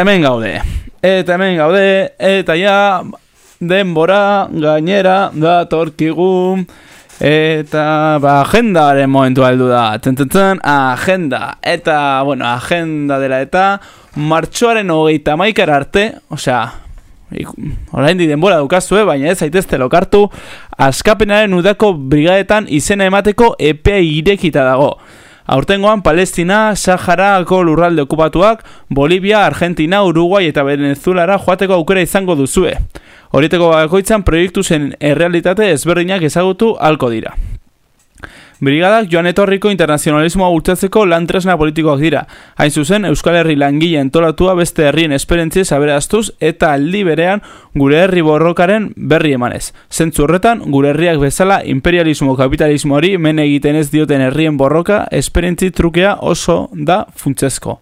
Speaker 10: Hemen gaude. Eta hemen gaude, eta ja, denbora, gainera, da torkigu, eta, ba, agendaren momentu aldu da. Tenten, agenda. Eta, bueno, agenda dela eta, martxoaren hogeita maikar arte, osea, orain di denbora daukazue, baina ez zaitezte lokartu, askapenaren udako brigadetan izena emateko epea irekita dago. Aurtengoan Palestina, Saharako lurralde okupatuak, Bolivia, Argentina, Uruguay eta Venezuelara joateko aukera izango duzue. Horieteko bakoitzan proiektu zen errealitate ezberdinak ezagutu halko dira. Brigadak joan etorriko internazionalismoa bultzatzeko lan tresna politikoak dira. Hain zuzen, Euskal Herri langile entolatua beste herrien esperientzie aberaztuz eta aldi berean gure herri borrokaren berri emanez. Zentzu horretan, gure herriak bezala imperialismo kapitalismoari men egiten ez dioten herrien borroka esperientzi trukea oso da funtsezko.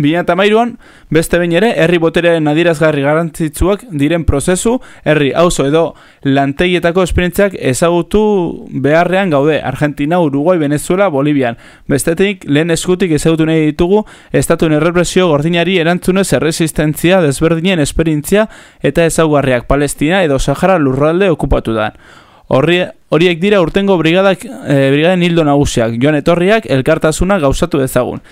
Speaker 10: Bina eta mairuan, beste behin ere, herri boterearen adierazgarri garantzitzuak diren prozesu, herri auzo edo lantegietako esperientziak ezagutu beharrean gaude, Argentina, Uruguay, Venezuela, Bolivian. Bestetik, lehen eskutik ezagutu nahi ditugu, estatuen errepresio gordinari erantzunez erresistentzia desberdinen esperientzia eta ezaugarriak Palestina edo Sahara lurralde okupatu da. Horri, horiek dira urtengo brigadak, e, brigaden hildo nagusiak, joan etorriak elkartasuna gauzatu dezagun.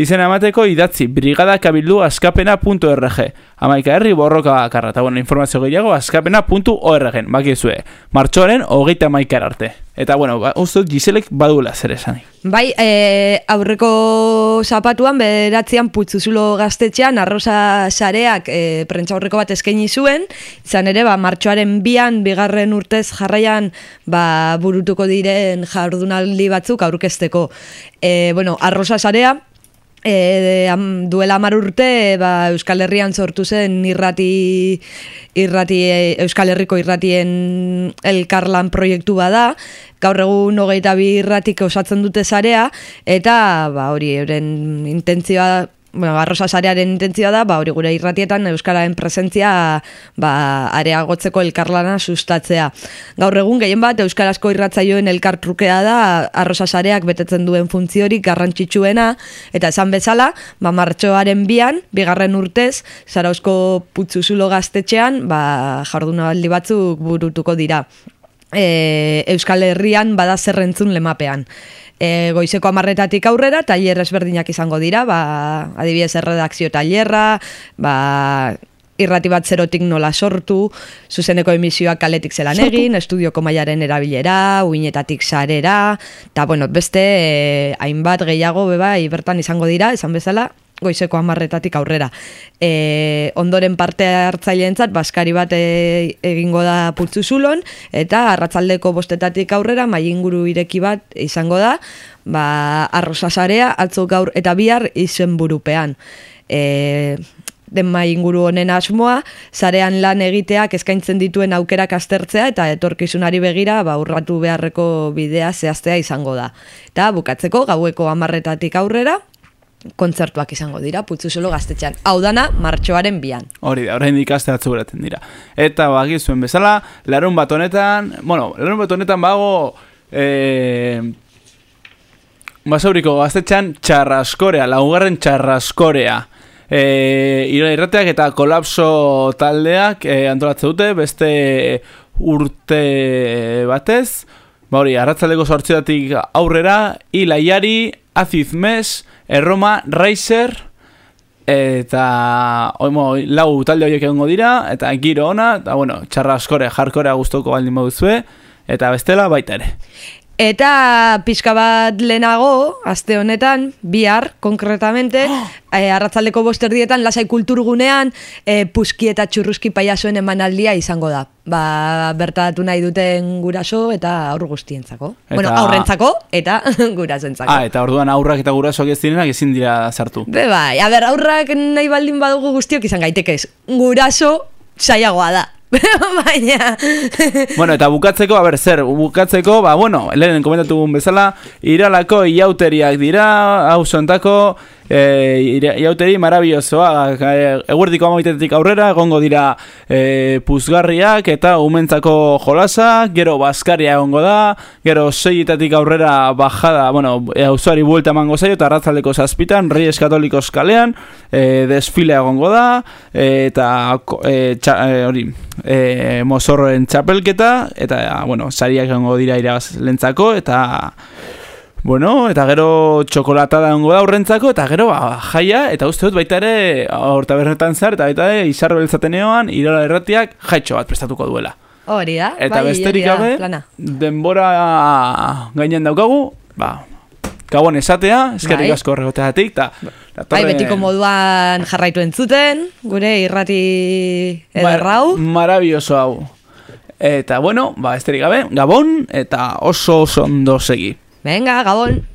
Speaker 10: Izena emateko idatzi brigadakabildu askapena.org Amaika herri borroka bakarra. Eta bueno, informazio gehiago askapena.org Bakizue, martxoaren hogeita maikar arte. Eta bueno, ba, uste Giselek baduela zer esan
Speaker 11: Bai, e, aurreko zapatuan beratzean putzuzulo gaztetxean arroza sareak e, prentza aurreko bat eskaini zuen, izan ere ba, martxoaren bian, bigarren urtez jarraian ba, burutuko diren jardunaldi batzuk aurkezteko. E, bueno, arroza sarea, E, am, duela hamar urte ba, Euskal Herrian sortu zen irrati, irrati Euskal Herriko irratien elkarlan proiektu bada gaur egun hogeita bi irratik osatzen dute zarea eta ba, hori euren intentzioa bueno, arrosa sarearen intentzioa da, ba, hori gure irratietan Euskararen presentzia ba, areagotzeko elkarlana sustatzea. Gaur egun, gehien bat, Euskarazko irratzaioen elkartrukea da, arrosa sareak betetzen duen funtziorik garrantzitsuena, eta esan bezala, ba, martxoaren bian, bigarren urtez, Zarauzko putzuzulo gaztetxean, ba, jarduna batzuk burutuko dira. E, Euskal Herrian bada zerrentzun lemapean e, goizeko amarretatik aurrera, tailer ezberdinak izango dira, ba, adibidez erredakzio tailerra, ba, irrati bat zerotik nola sortu, zuzeneko emisioak kaletik zelan egin, estudioko mailaren erabilera, uinetatik sarera, eta bueno, beste e, hainbat gehiago beba, bertan izango dira, esan bezala, goizeko amarretatik aurrera. E, ondoren parte hartzaileentzat baskari bat e, egingo da putzu zulon, eta arratzaldeko bostetatik aurrera mai inguru ireki bat izango da, ba, arrosasarea, atzo gaur eta bihar izen burupean. E, den mai inguru honen asmoa, zarean lan egiteak eskaintzen dituen aukerak aztertzea eta etorkizunari begira ba, urratu beharreko bidea zehaztea izango da. Eta bukatzeko gaueko amarretatik aurrera, kontzertuak izango dira, putzu solo gaztetxean. Hau dana, martxoaren bian.
Speaker 10: Hori da, horrein ikaste atzu dira. Eta bagi zuen bezala, larun bat honetan, bueno, larun bat honetan bago, e, basauriko gaztetxean txarraskorea, laugarren txarraskorea. E, irrateak eta kolapso taldeak e, antolatze dute, beste urte batez, ba hori, arratzaldeko sortzeatik aurrera, ilaiari, azizmez, Erroma, Raiser eta oimo, lau talde horiek egongo dira eta giro ona, eta bueno, txarra askore, jarkore guztoko baldin moduzue eta bestela baita ere.
Speaker 11: Eta pixka bat lehenago, aste honetan, bihar, konkretamente, oh. <gasps> eh, arratzaldeko bosterdietan, lasai kulturgunean, eh, puski eta txurruski paiasoen emanaldia izango da. Ba, bertatu nahi duten guraso eta aur guztientzako. Eta... Bueno, aurrentzako eta <laughs> gurasoentzako.
Speaker 10: Ah, eta orduan aurrak eta gurasoak ez direnak ezin dira sartu.
Speaker 11: Be bai, a ber, aurrak nahi baldin badugu guztiok izan gaitekez. Guraso saiagoa da. <laughs> Baina...
Speaker 10: bueno, eta bukatzeko, a ber, zer, bukatzeko, ba, bueno, lehen komentatu bezala, iralako iauteriak dira, hau e, ira- iauteri marabillosoa. E, eguerdiko amaitetik aurrera, egongo dira e, puzgarriak eta umentzako jolasak, gero baskaria egongo da, gero seietatik aurrera bajada, bueno, e, auzoari buelta emango zaio, eta arratzaldeko zazpitan, Reyes Katolikos kalean, e, desfilea egongo da, eta e, txa, e, hori, e, mozorroen txapelketa, eta, bueno, sariak egongo dira irabaz lentzako, eta... Bueno, eta gero txokolatada egongo da aurrentzako, eta gero ba, jaia, eta uste dut baita ere, horta berretan zar, eta baita ere, izarro beltzateneoan, irola erratiak jaitxo bat prestatuko duela.
Speaker 11: Hori da,
Speaker 10: Eta
Speaker 11: bai,
Speaker 10: besterik gabe, denbora gainen daukagu, ba, gabon esatea, eskerrik
Speaker 11: Bai.
Speaker 10: asko horregoteatik, eta
Speaker 11: Bai, betiko moduan jarraitu entzuten, gure irrati ederrau.
Speaker 10: Maravilloso hau. Eta bueno, ba, besterik gabe, gabon, eta oso oso ondo segi.
Speaker 11: Venga, Gabon.